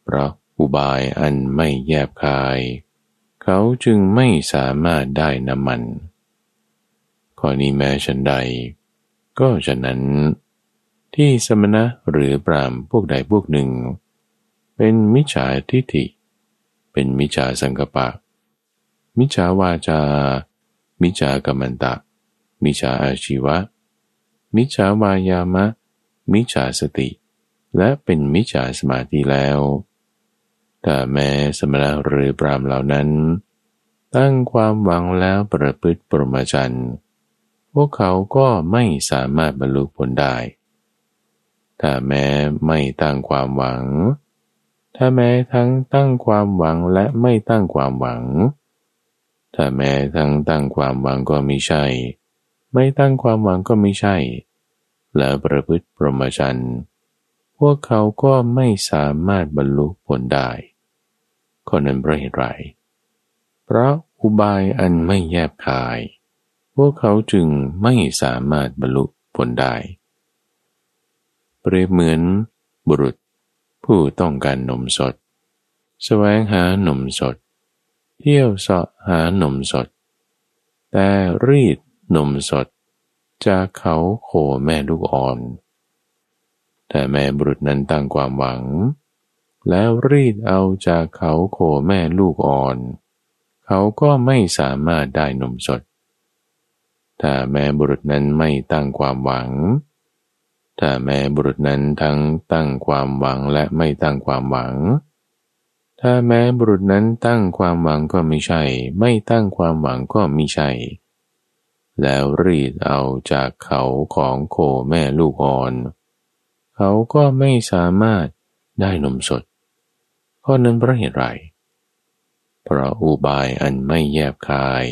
เพราะอุบายอันไม่แยบคาย เขาจึงไม่สามารถได้น้ำมัน ข้อนี้แม้ฉันใด ก็ฉะนั้น ที่สมณะหรือปรามพวกใดพวกหนึ่ง เป็นมิจฉาทิฏฐิ เป็นมิจฉาสังกปะ มิจฉาวาจา มิจฉากรรมันตะ มิจฉาอาชีวะ มิจฉาวายามะ มิจฉาสติ และเป็นมิจฉาสมาธิแล้ว แต่แม้สมณะหรือปรามเหล่านั้น ตั้งความหวังแล้วประพฤติปรมาจันทร์พวกเขาก็ไม่สามารถบรรลุผลได้ ถ้าแม้ไม่ตั้งความหวัง ถ้าแม้ทั้งตั้งความหวังและไม่ตั้งความหวัง ถ้าแม้ทั้งตั้งความหวังก็ไม่ใช่ ไม่ตั้งความหวังก็ไม่ใช่ และประพฤติปรมาจันพวกเขาก็ไม่สามารถบรรลุผลได้ คนนั้นเพราะเหตุไรเพราะอุบายอันไม่แยบคาย พวกเขาจึงไม่สามารถบรรลุผลได้ เปรียบเหมือนบุรุษผู้ต้องการนมสดแสวงหานมสด เที่ยวเสาะหานมสด แต่รีดนมสด จากเขาโคแม่ลูกอ่อน แต่แม่บุรุษนั้นตั้งความหวัง แล้วรีดเอาจากเขาโคแม่ลูกอ่อน เขาก็ไม่สามารถได้นมสด ถ้าแม้บุรุษนั้นไม่ตั้งความหวัง ถ้าแม้บุรุษนั้นทั้งตั้งความหวังและไม่ตั้งความหวัง ถ้าแม้บุรุษนั้นตั้งความหวังก็ไม่ใช่ ไม่ตั้งความหวังก็ไม่ใช่ แล้วรีดเอาจากเขาของโคแม่ลูกอ่อน เขาก็ไม่สามารถได้นมสด เพราะนั้นเพราะเหตุไร เพราะอุบายอันไม่แยบคาย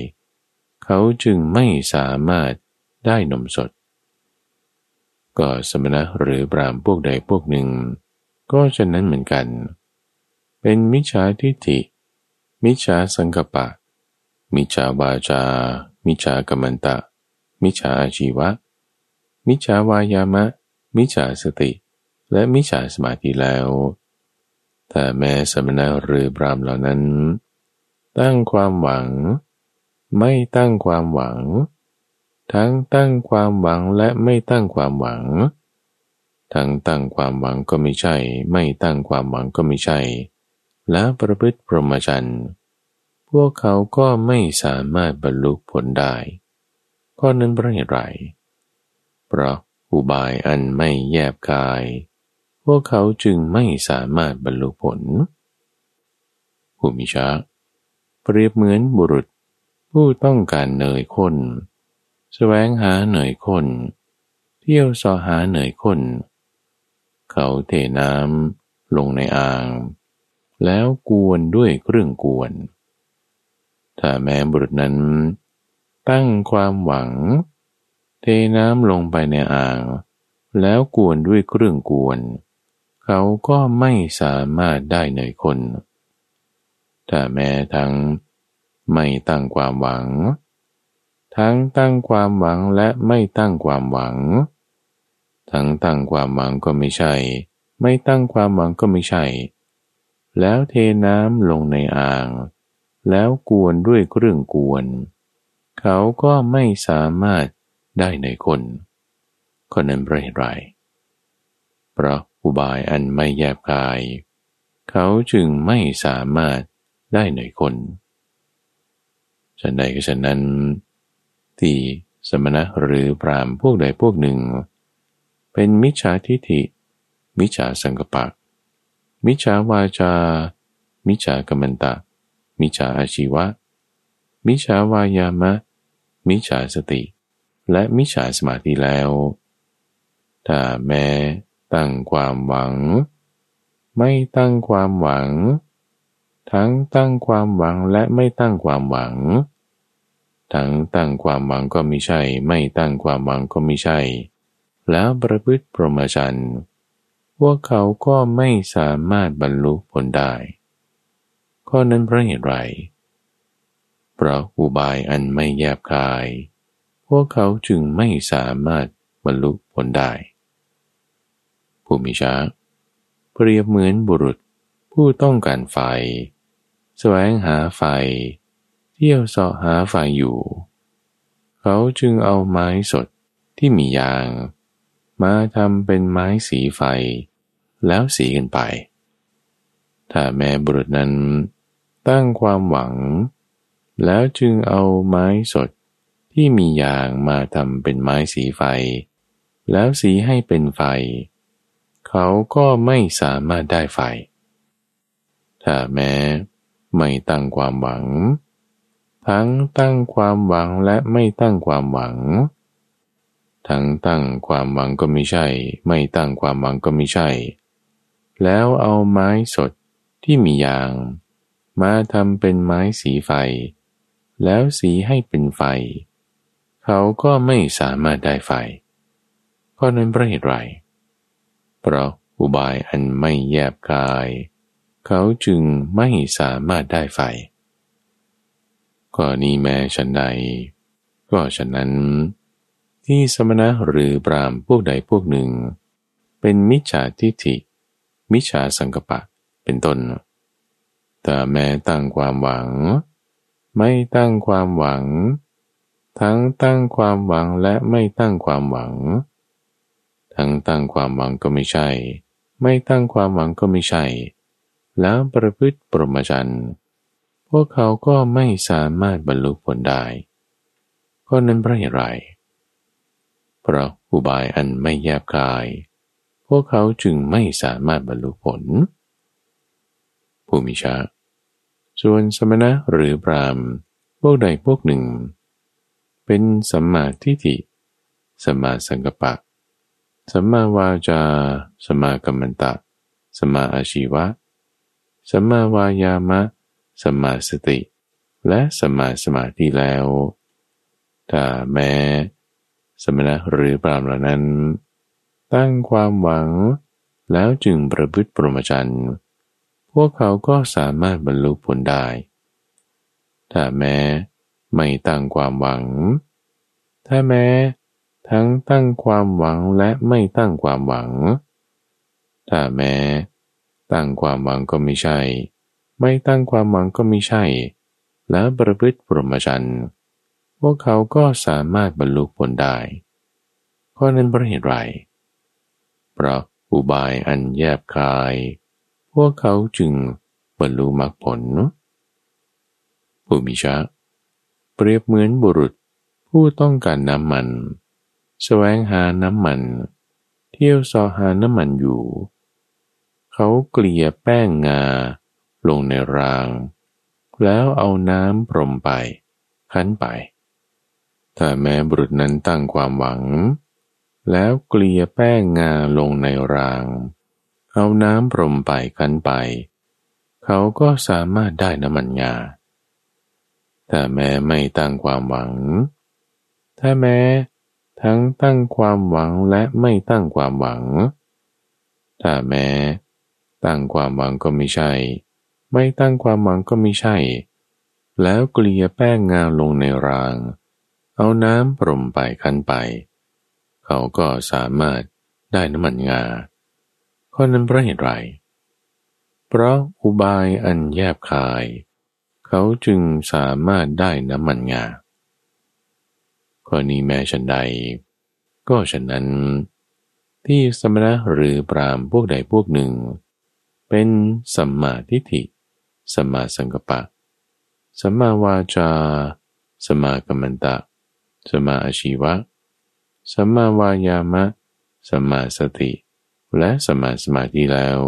เขาจึงไม่สามารถได้นมสด ก็สมณะหรือปรามพวกใดพวกหนึ่ง ก็ฉะนั้นเหมือนกัน เป็นมิจฉาทิฏฐิ มิจฉาสังกปะ มิจฉาวาจา มิจฉากรรมันตะ มิจฉาอาชีวะ มิจฉาวายามะ มิจฉาสติ และมิจฉาสมาธิแล้ว แต่แม้สมณะหรือปรามเหล่านั้น ตั้งความหวัง ไม่ตั้งความหวัง ทั้งตั้งความหวังและไม่ตั้งความหวัง ทั้งตั้งความหวังก็ไม่ใช่ ไม่ตั้งความหวังก็ไม่ใช่ แล้วประพฤติพรหมจรรย์พวกเขาก็ไม่สามารถบรรลุผลได้ก็นั้นเพราะเหตุไร เพราะอุบายอันไม่แยบกาย พวกเขาจึงไม่สามารถบรรลุผลผู้มิชาเปรียบเหมือนบุรุษ ผู้ต้องการเนยข้นแสวงหาเนยข้น เที่ยวสอหาเนยข้น เขาเทน้ำลงในอ่าง แล้วกวนด้วยเครื่องกวน ถ้าแม้บุรุษนั้น ตั้งความหวัง เทน้ำลงไปในอ่าง แล้วกวนด้วยเครื่องกวน เขาก็ไม่สามารถได้เนยคนถ้าแม้ทั้งไม่ตั้งความหวัง ทั้งตั้งความหวังและไม่ตั้งความหวัง ทั้งตั้งความหวังก็ไม่ใช่ ไม่ตั้งความหวังก็ไม่ใช่ แล้วเทน้ำลงในอ่าง แล้วกวนด้วยเครื่องกวน เขาก็ไม่สามารถได้ในคน คนนั้นเพราะเหตุไรเพราะ อุบายอันไม่แยบกาย เขาจึงไม่สามารถได้ในคนฉันใดก็ฉะนั้น ที่สมณะหรือพรามพวกใดพวกหนึ่ง เป็นมิจฉาทิฏฐิ มิจฉาสังกปะ มิจฉาวาจา มิจฉากรรมันตะ มิจฉาอาชีวะ มิจฉาวายามะ มิจฉาสติ และมิจฉาสมาธิแล้ว ถ้าแม้ ตั้งความหวัง ไม่ตั้งความหวัง ทั้งตั้งความหวังและไม่ตั้งความหวัง ทั้งตั้งความหวังก็ไม่ใช่ ไม่ตั้งความหวังก็ไม่ใช่ แล้วประพฤติพรหมจรรย์พวกเขาก็ไม่สามารถบรรลุผลได้ ข้อนั้นเพราะเหตุไรเพราะอุบายอันไม่แยบคาย พวกเขาจึงไม่สามารถบรรลุผลได้ ผู้มีช้าเปรียบเหมือนบุรุษผู้ต้องการไฟ แสวงหาไฟ เที่ยวสาะหาไฟอยู่ เขาจึงเอาไม้สดที่มียาง มาทำเป็นไม้สีไฟ แล้วสีกันไป ถ้าแม่บุรุษนั้นตั้งความหวัง แล้วจึงเอาไม้สดที่มียางมาทำเป็นไม้สีไฟ แล้วสีให้เป็นไฟ เขาก็ไม่สามารถได้ไฟ ถ้าแม้ ไม่ตั้งความหวัง ทั้งตั้งความหวังและไม่ตั้งความหวัง ทั้งตั้งความหวังก็ไม่ใช่ ไม่ตั้งความหวังก็ไม่ใช่ แล้วเอาไม้สดที่มียาง มาทำเป็นไม้สีไฟ แล้วสีให้เป็นไฟ เขาก็ไม่สามารถได้ไฟก็นั้นเพราะเหตุไรเพราะอุบายอันไม่แยบกาย เขาจึงไม่สามารถได้ไฟก็นี้แม้ฉันใด ก็ฉะนั้น ที่สมณะหรือปรามพวกใดพวกหนึ่ง เป็นมิจฉาทิฏฐิ มิจฉาสังกปะเป็นต้น แต่แม้ตั้งความหวัง ไม่ตั้งความหวัง ทั้งตั้งความหวังและไม่ตั้งความหวัง ทั้งตั้งความหวังก็ไม่ใช่ ไม่ตั้งความหวังก็ไม่ใช่ แล้วประพฤติปรมจันทร์พวกเขาก็ไม่สามารถบรรลุผลได้ก็นั้นเพราะเหตุไรเพราะอุบายอันไม่แยบกาย พวกเขาจึงไม่สามารถบรรลุผลผู้มีชาส่วนสมณะหรือพรามพวกใดพวกหนึ่ง เป็นสัมมาทิฏฐิสัมมาสังกัปะ สัมมาวาจา สัมมากัมมันตะ สัมมาอาชีวะ สัมมาวายามะ สัมมาสติ และสัมมาสมาธิแล้วถ้าแม้ สมณะหรือพรามเหล่านั้น ตั้งความหวังแล้วจึงประพฤติปรมจันทร์พวกเขาก็สามารถบรรลุผลได้ ถ้าแม้ไม่ตั้งความหวัง ถ้าแม้ ทั้งตั้งความหวังและไม่ตั้งความหวัง ถ้าแม้ ตั้งความหวังก็ไม่ใช่ ไม่ตั้งความหวังก็ไม่ใช่ แล้วประพฤติปรมจันทร์พวกเขาก็สามารถบรรลุผลได้ข้อนั้นเพราะเหตุไรเพราะอุบายอันแยบคาย พวกเขาจึงบรรลุมรรคผลผู้มีชาเปรียบเหมือนบุรุษผู้ต้องการน้ำมัน แสวงหาน้ำมัน เที่ยวสอหาน้ำมันอยู่ เขาเกลี่ยแป้งงา ลงในราง แล้วเอาน้ำพรมไปคันไปถ้าแม้บุรุษนั้นตั้งความหวัง แล้วเกลี่ยแป้งงาลงในราง เอาน้ำพรมไปคันไป เขาก็สามารถได้น้ำมันงาแต่แม้ไม่ตั้งความหวัง ถ้าแม้ ทั้งตั้งความหวังและไม่ตั้งความหวัง ถ้าแม้ ตั้งความหวังก็ไม่ใช่ ไม่ตั้งความหวังก็ไม่ใช่ แล้วเกลี่ยแป้งงาลงในราง เอาน้ำพรมไปคั้นไป เขาก็สามารถได้น้ำมันงา ข้อนั้นเพราะเหตุไร เพราะอุบายอันแยบคาย เขาจึงสามารถได้น้ำมันงา ข้อนี้แม้ฉันใด ก็ฉะนั้น ที่สมณะหรือปรามพวกใดพวกหนึ่ง เป็นสัมมาทิฏฐิสัมมาสังกปะสัมมาวาจาสัมมากัมมันตะสัมมาอาชีวะสัมมาวายามะสัมมาสติ และสัมมาสมาธิแล้ว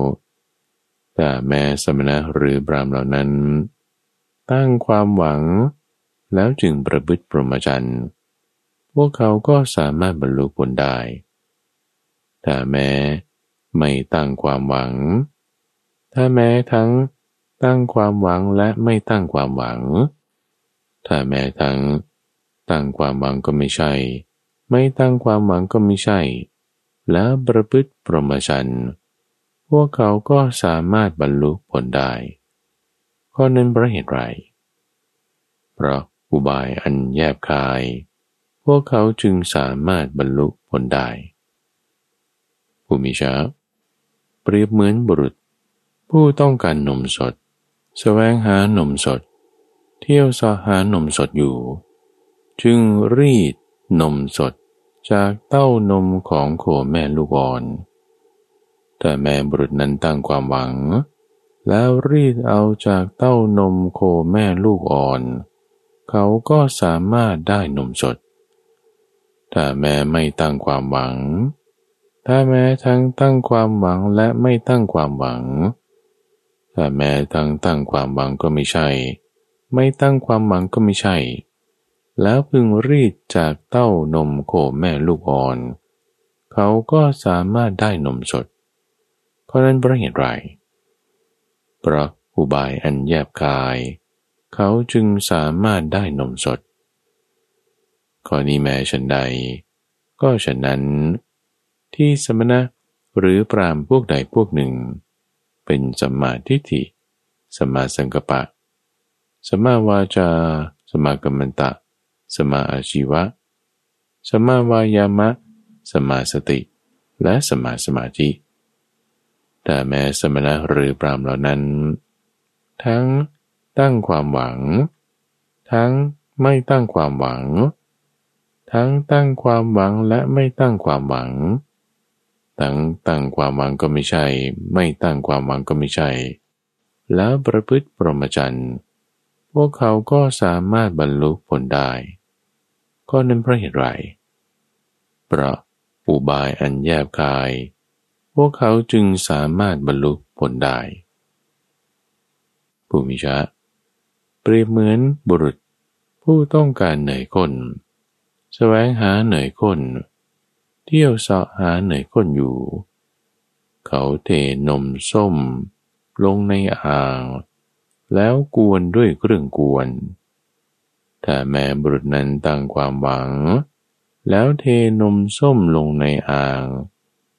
แต่แม้สมณะหรือบรามเหล่านั้น ตั้งความหวังแล้วจึงประพฤติปรมจันทร์ พวกเขาก็สามารถบรรลุผลได้ ถ้าแม้ไม่ตั้งความหวัง ถ้าแม้ทั้งตั้งความหวังและไม่ตั้งความหวัง ถ้าแม้ทั้งตั้งความหวังก็ไม่ใช่ ไม่ตั้งความหวังก็ไม่ใช่ แล้วประพฤติปรมชันพวกเขาก็สามารถบรรลุผลได้ ข้อนั้นเพราะเหตุไร เพราะอุบายอันแยบคาย พวกเขาจึงสามารถบรรลุผลได้ผู้มีชาเปรียบเหมือนบุรุษ ผู้ต้องการนมสดแสวงหานมสด เที่ยวสอหานมสดอยู่ จึงรีดนมสดจากเต้านมของโคแม่ลูกอ่อน แต่แม่บุรุษนั้นตั้งความหวัง แล้วรีดเอาจากเต้านมโคแม่ลูกอ่อน เขาก็สามารถได้นมสด แต่แม่ไม่ตั้งความหวัง ถ้าแม้ทั้งตั้งความหวังและไม่ตั้งความหวัง ถ้าแม้ทั้งตั้งความหวังก็ไม่ใช่ ไม่ตั้งความหวังก็ไม่ใช่ แล้วพึงรีดจากเต้านมโคแม่ลูกอ่อน เขาก็สามารถได้นมสด เพราะนั้นเพราะเหตุไร เพราะอุบายอันแยบกาย เขาจึงสามารถได้นมสด ข้อนี้แม้ฉันใด ก็ฉะนั้น ที่สมณะหรือปรามพวกใดพวกหนึ่ง เป็นสัมมาทิฏฐิสมาสังกปะสมาวาจาสมากัมมันตะสมาอาชีวะสมาวายามะสมาสติ และสมาสมาธิแต่แม้สมณะหรือปรามเหล่านั้น ทั้งตั้งความหวัง ทั้งไม่ตั้งความหวัง ทั้งตั้งความหวังและไม่ตั้งความหวังตั้งตั้งความหวังก็ไม่ใช่ ไม่ตั้งความหวังก็ไม่ใช่ แล้วประพฤติปรมจันทร์พวกเขาก็สามารถบรรลุผลได้ก็นั้นเพราะเหตุไรเพราะอุบายอันแยบคาย พวกเขาจึงสามารถบรรลุผลได้ผู้มิชะ เปรียบเหมือนบุรุษผู้ต้องการเหนื่อยคน แสวงหาเหนื่อยคนเที่ยวเสาะหาเหนื่อยคนอยู่ เขาเทนมส้ม ลงในอ่าง แล้วกวนด้วยเครื่องกวน ถ้าแม่บุรุษนั้นตั้งความหวัง แล้วเทนมส้มลงในอ่าง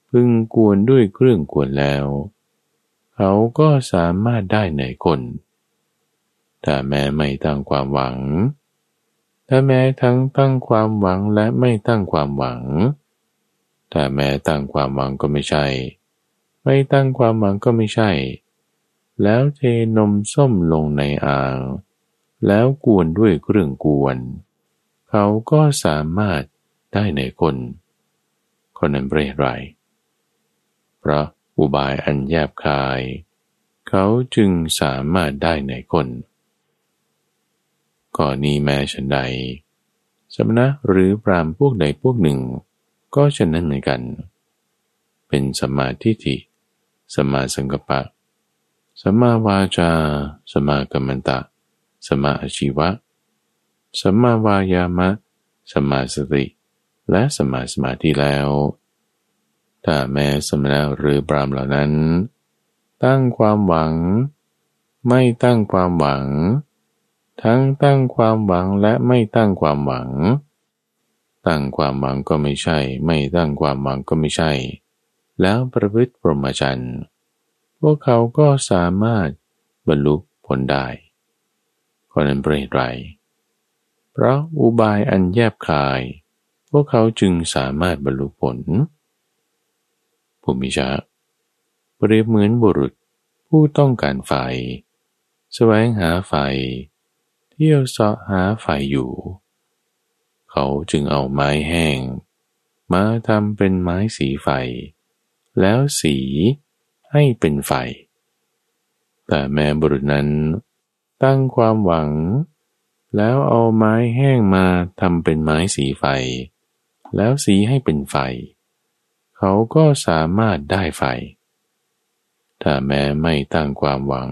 พึ่งกวนด้วยเครื่องกวนแล้ว เขาก็สามารถได้เหนื่อยคนถ้าแม่ไม่ตั้งความหวัง ถ้าแม้ทั้งตั้งความหวังและไม่ตั้งความหวังแต่แม้ตั้งความหวังก็ไม่ใช่ ไม่ตั้งความหวังก็ไม่ใช่ แล้วเทนมส้มลงในอ่าง แล้วกวนด้วยเครื่องกวน เขาก็สามารถได้ในคน คนนั้นเปรไรเพราะอุบายอันแยบคาย เขาจึงสามารถได้ในคน ก่อนนี้แม้ฉันใด สมณะหรือปรามพวกใดพวกหนึ่ง ก็ฉะนั้นเหมือนกัน เป็นสมาธิิสมาสังกปะสมาวาจา สมากัมมันตะ สมาอาชีวะ สมาวายามะ สมาสติ และสมาสมาธิแล้ว ถ้าแม้สมณะหรือปรามเหล่านั้น ตั้งความหวัง ไม่ตั้งความหวัง ทั้งตั้งความหวังและไม่ตั้งความหวัง ตั้งความหวังก็ไม่ใช่ ไม่ตั้งความหวังก็ไม่ใช่ แล้วประพฤติปรมจันทร์พวกเขาก็สามารถบรรลุผลได้คนนั้นเปรตไรเพราะอุบายอันแยบคาย พวกเขาจึงสามารถบรรลุผลภูมิชาเปรียบเหมือนบุรุษผู้ต้องการไฟ แสวงหาไฟ เที่ยวเสาะหาไฟอยู่ เขาจึงเอาไม้แห้ง มาทำเป็นไม้สีไฟ แล้วสีให้เป็นไฟ แต่แม่บุรุษนั้นตั้งความหวัง แล้วเอาไม้แห้งมาทำเป็นไม้สีไฟ แล้วสีให้เป็นไฟ เขาก็สามารถได้ไฟ ถ้าแม้ไม่ตั้งความหวัง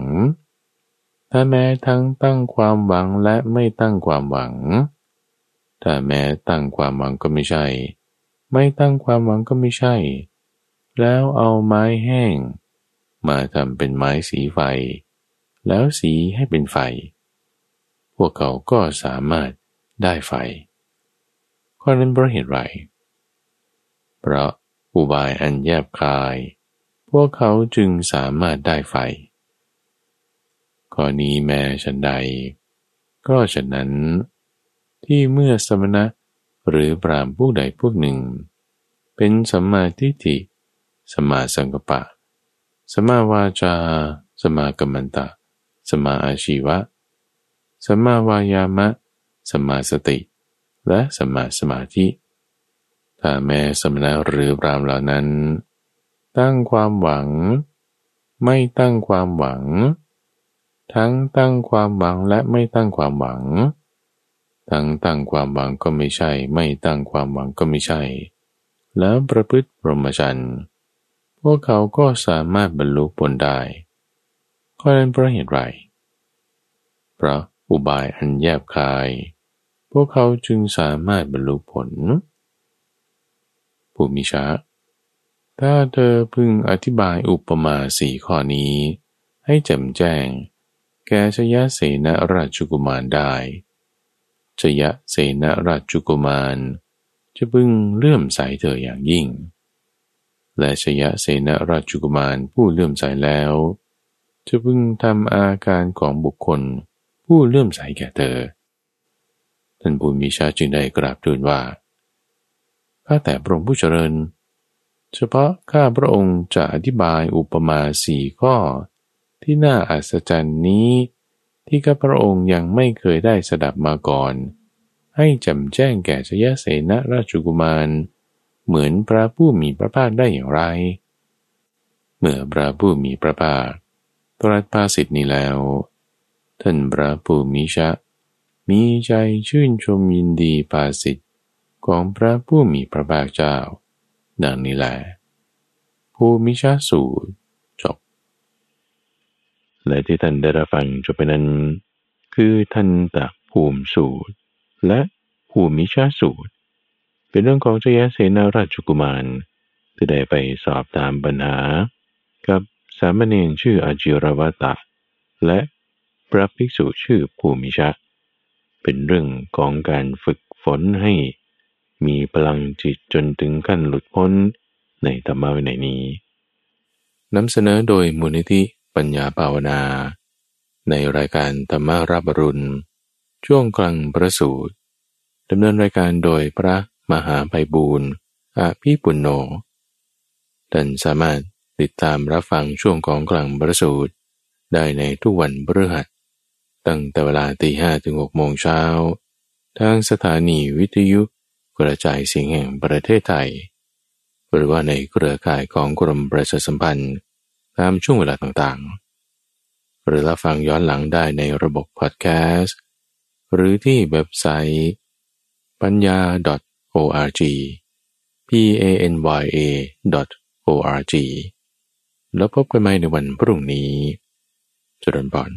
ถ้าแม้ทั้งตั้งความหวังและไม่ตั้งความหวัง ถ้าแม้ตั้งความหวังก็ไม่ใช่ ไม่ตั้งความหวังก็ไม่ใช่ แล้วเอาไม้แห้ง มาทำเป็นไม้สีไฟ แล้วสีให้เป็นไฟ พวกเขาก็สามารถได้ไฟ ข้อนั้นเพราะเหตุไร เพราะอุบายอันแยบคาย พวกเขาจึงสามารถได้ไฟ ข้อนี้แม้ฉันใด ก็ฉะนั้น ที่เมื่อสมณะหรือปรามผู้ใดพวกหนึ่ง เป็นสัมมาทิฏฐิสมาสังกปะสมาวาจาสมากัมมันตะสมาอาชีวะสมาวายามะสมาสติ และสมาสมาธิ ถ้าแม้สมณะหรือปรามเหล่านั้น ตั้งความหวัง ไม่ตั้งความหวัง ทั้งตั้งความหวังและไม่ตั้งความหวัง ทั้งตั้งความหวังก็ไม่ใช่ ไม่ตั้งความหวังก็ไม่ใช่ แล้วประพฤติพรหมจรรย์พวกเขาก็สามารถบรรลุผลได้ข้อนั้นเพราะเหตุไร เพราะอุบายอันแยบคาย พวกเขาจึงสามารถบรรลุผลผู้มิชาถ้าเธอพึงอธิบายอุปมาสี่ข้อนี้ ให้แจ่มแจ้ง แกชยะเสนราชกุมารได้ชยะเสนราชกุมาร จะพึงเลื่อมใสเธออย่างยิ่ง และชยะเสนราชกุมารผู้เลื่อมใสแล้ว จะพึงทำอาการของบุคคลผู้เลื่อมใสแก่เธอ ท่านผู้มีชาจึงได้กราบทูลว่า ข้าแต่พระองค์ผู้เจริญ เฉพาะข้าพระองค์จะอธิบายอุปมาสี่ข้อ ที่น่าอัศจรรย์นี้ ที่ข้าพระองค์ยังไม่เคยได้สดับมาก่อน ให้จำแจ้งแก่ชยเสนาราชกุมาร เหมือนพระผู้มีพระภาคได้อย่างไร เมื่อพระผู้มีพระภาคตรัสภาสิทธินี้แล้ว ท่านพระผู้มีชะ มีใจชื่นชมยินดีภาสิทธิของพระผู้มีพระภาคเจ้า ดังนี้แหละภูมิชาสูตร
และที่ท่านได้รับฟังจบไปนั้น คือท่านตะภูมิสูตร และภูมิชาสูตร เป็นเรื่องของเจยเสนาราชกุมารที่ได้ไปสอบตามปัญหา กับสามเณรชื่ออาจิรวัตะ และพระภิกษุชื่อภูมิชาเป็นเรื่องของการฝึกฝนให้ มีพลังจิตจนถึงขั้นหลุดพ้นในธรรมะวินัยนี้
นำเสนอโดยมูลนิธิ ปัญญาภาวนา ในรายการธรรมารับรุณ ช่วงกลางประสูตรดำเนินรายการโดยพระมหาไพบูรณ์อาภีปุณโญท่านสามารถติดตามรับฟังช่วงของกลางประสูตรได้ในทุกวันพฤหัส ตั้งแต่เวลาตีห้ถึงหกโมงเช้า ทางสถานีวิทยุกระจายเสียงแห่งประเทศไทย หรือว่าในเครือข่ายของกรมประชาสัมพันธ์ ตามช่วงเวลาต่างๆ หรือรับฟังย้อนหลังได้ในระบบพอดแคสต์ หรือที่เว็บไซต์ปัญญา .org p a n y a .org แล้วพบกันใหม่ในวันพรุ่งนี้จุดนบอน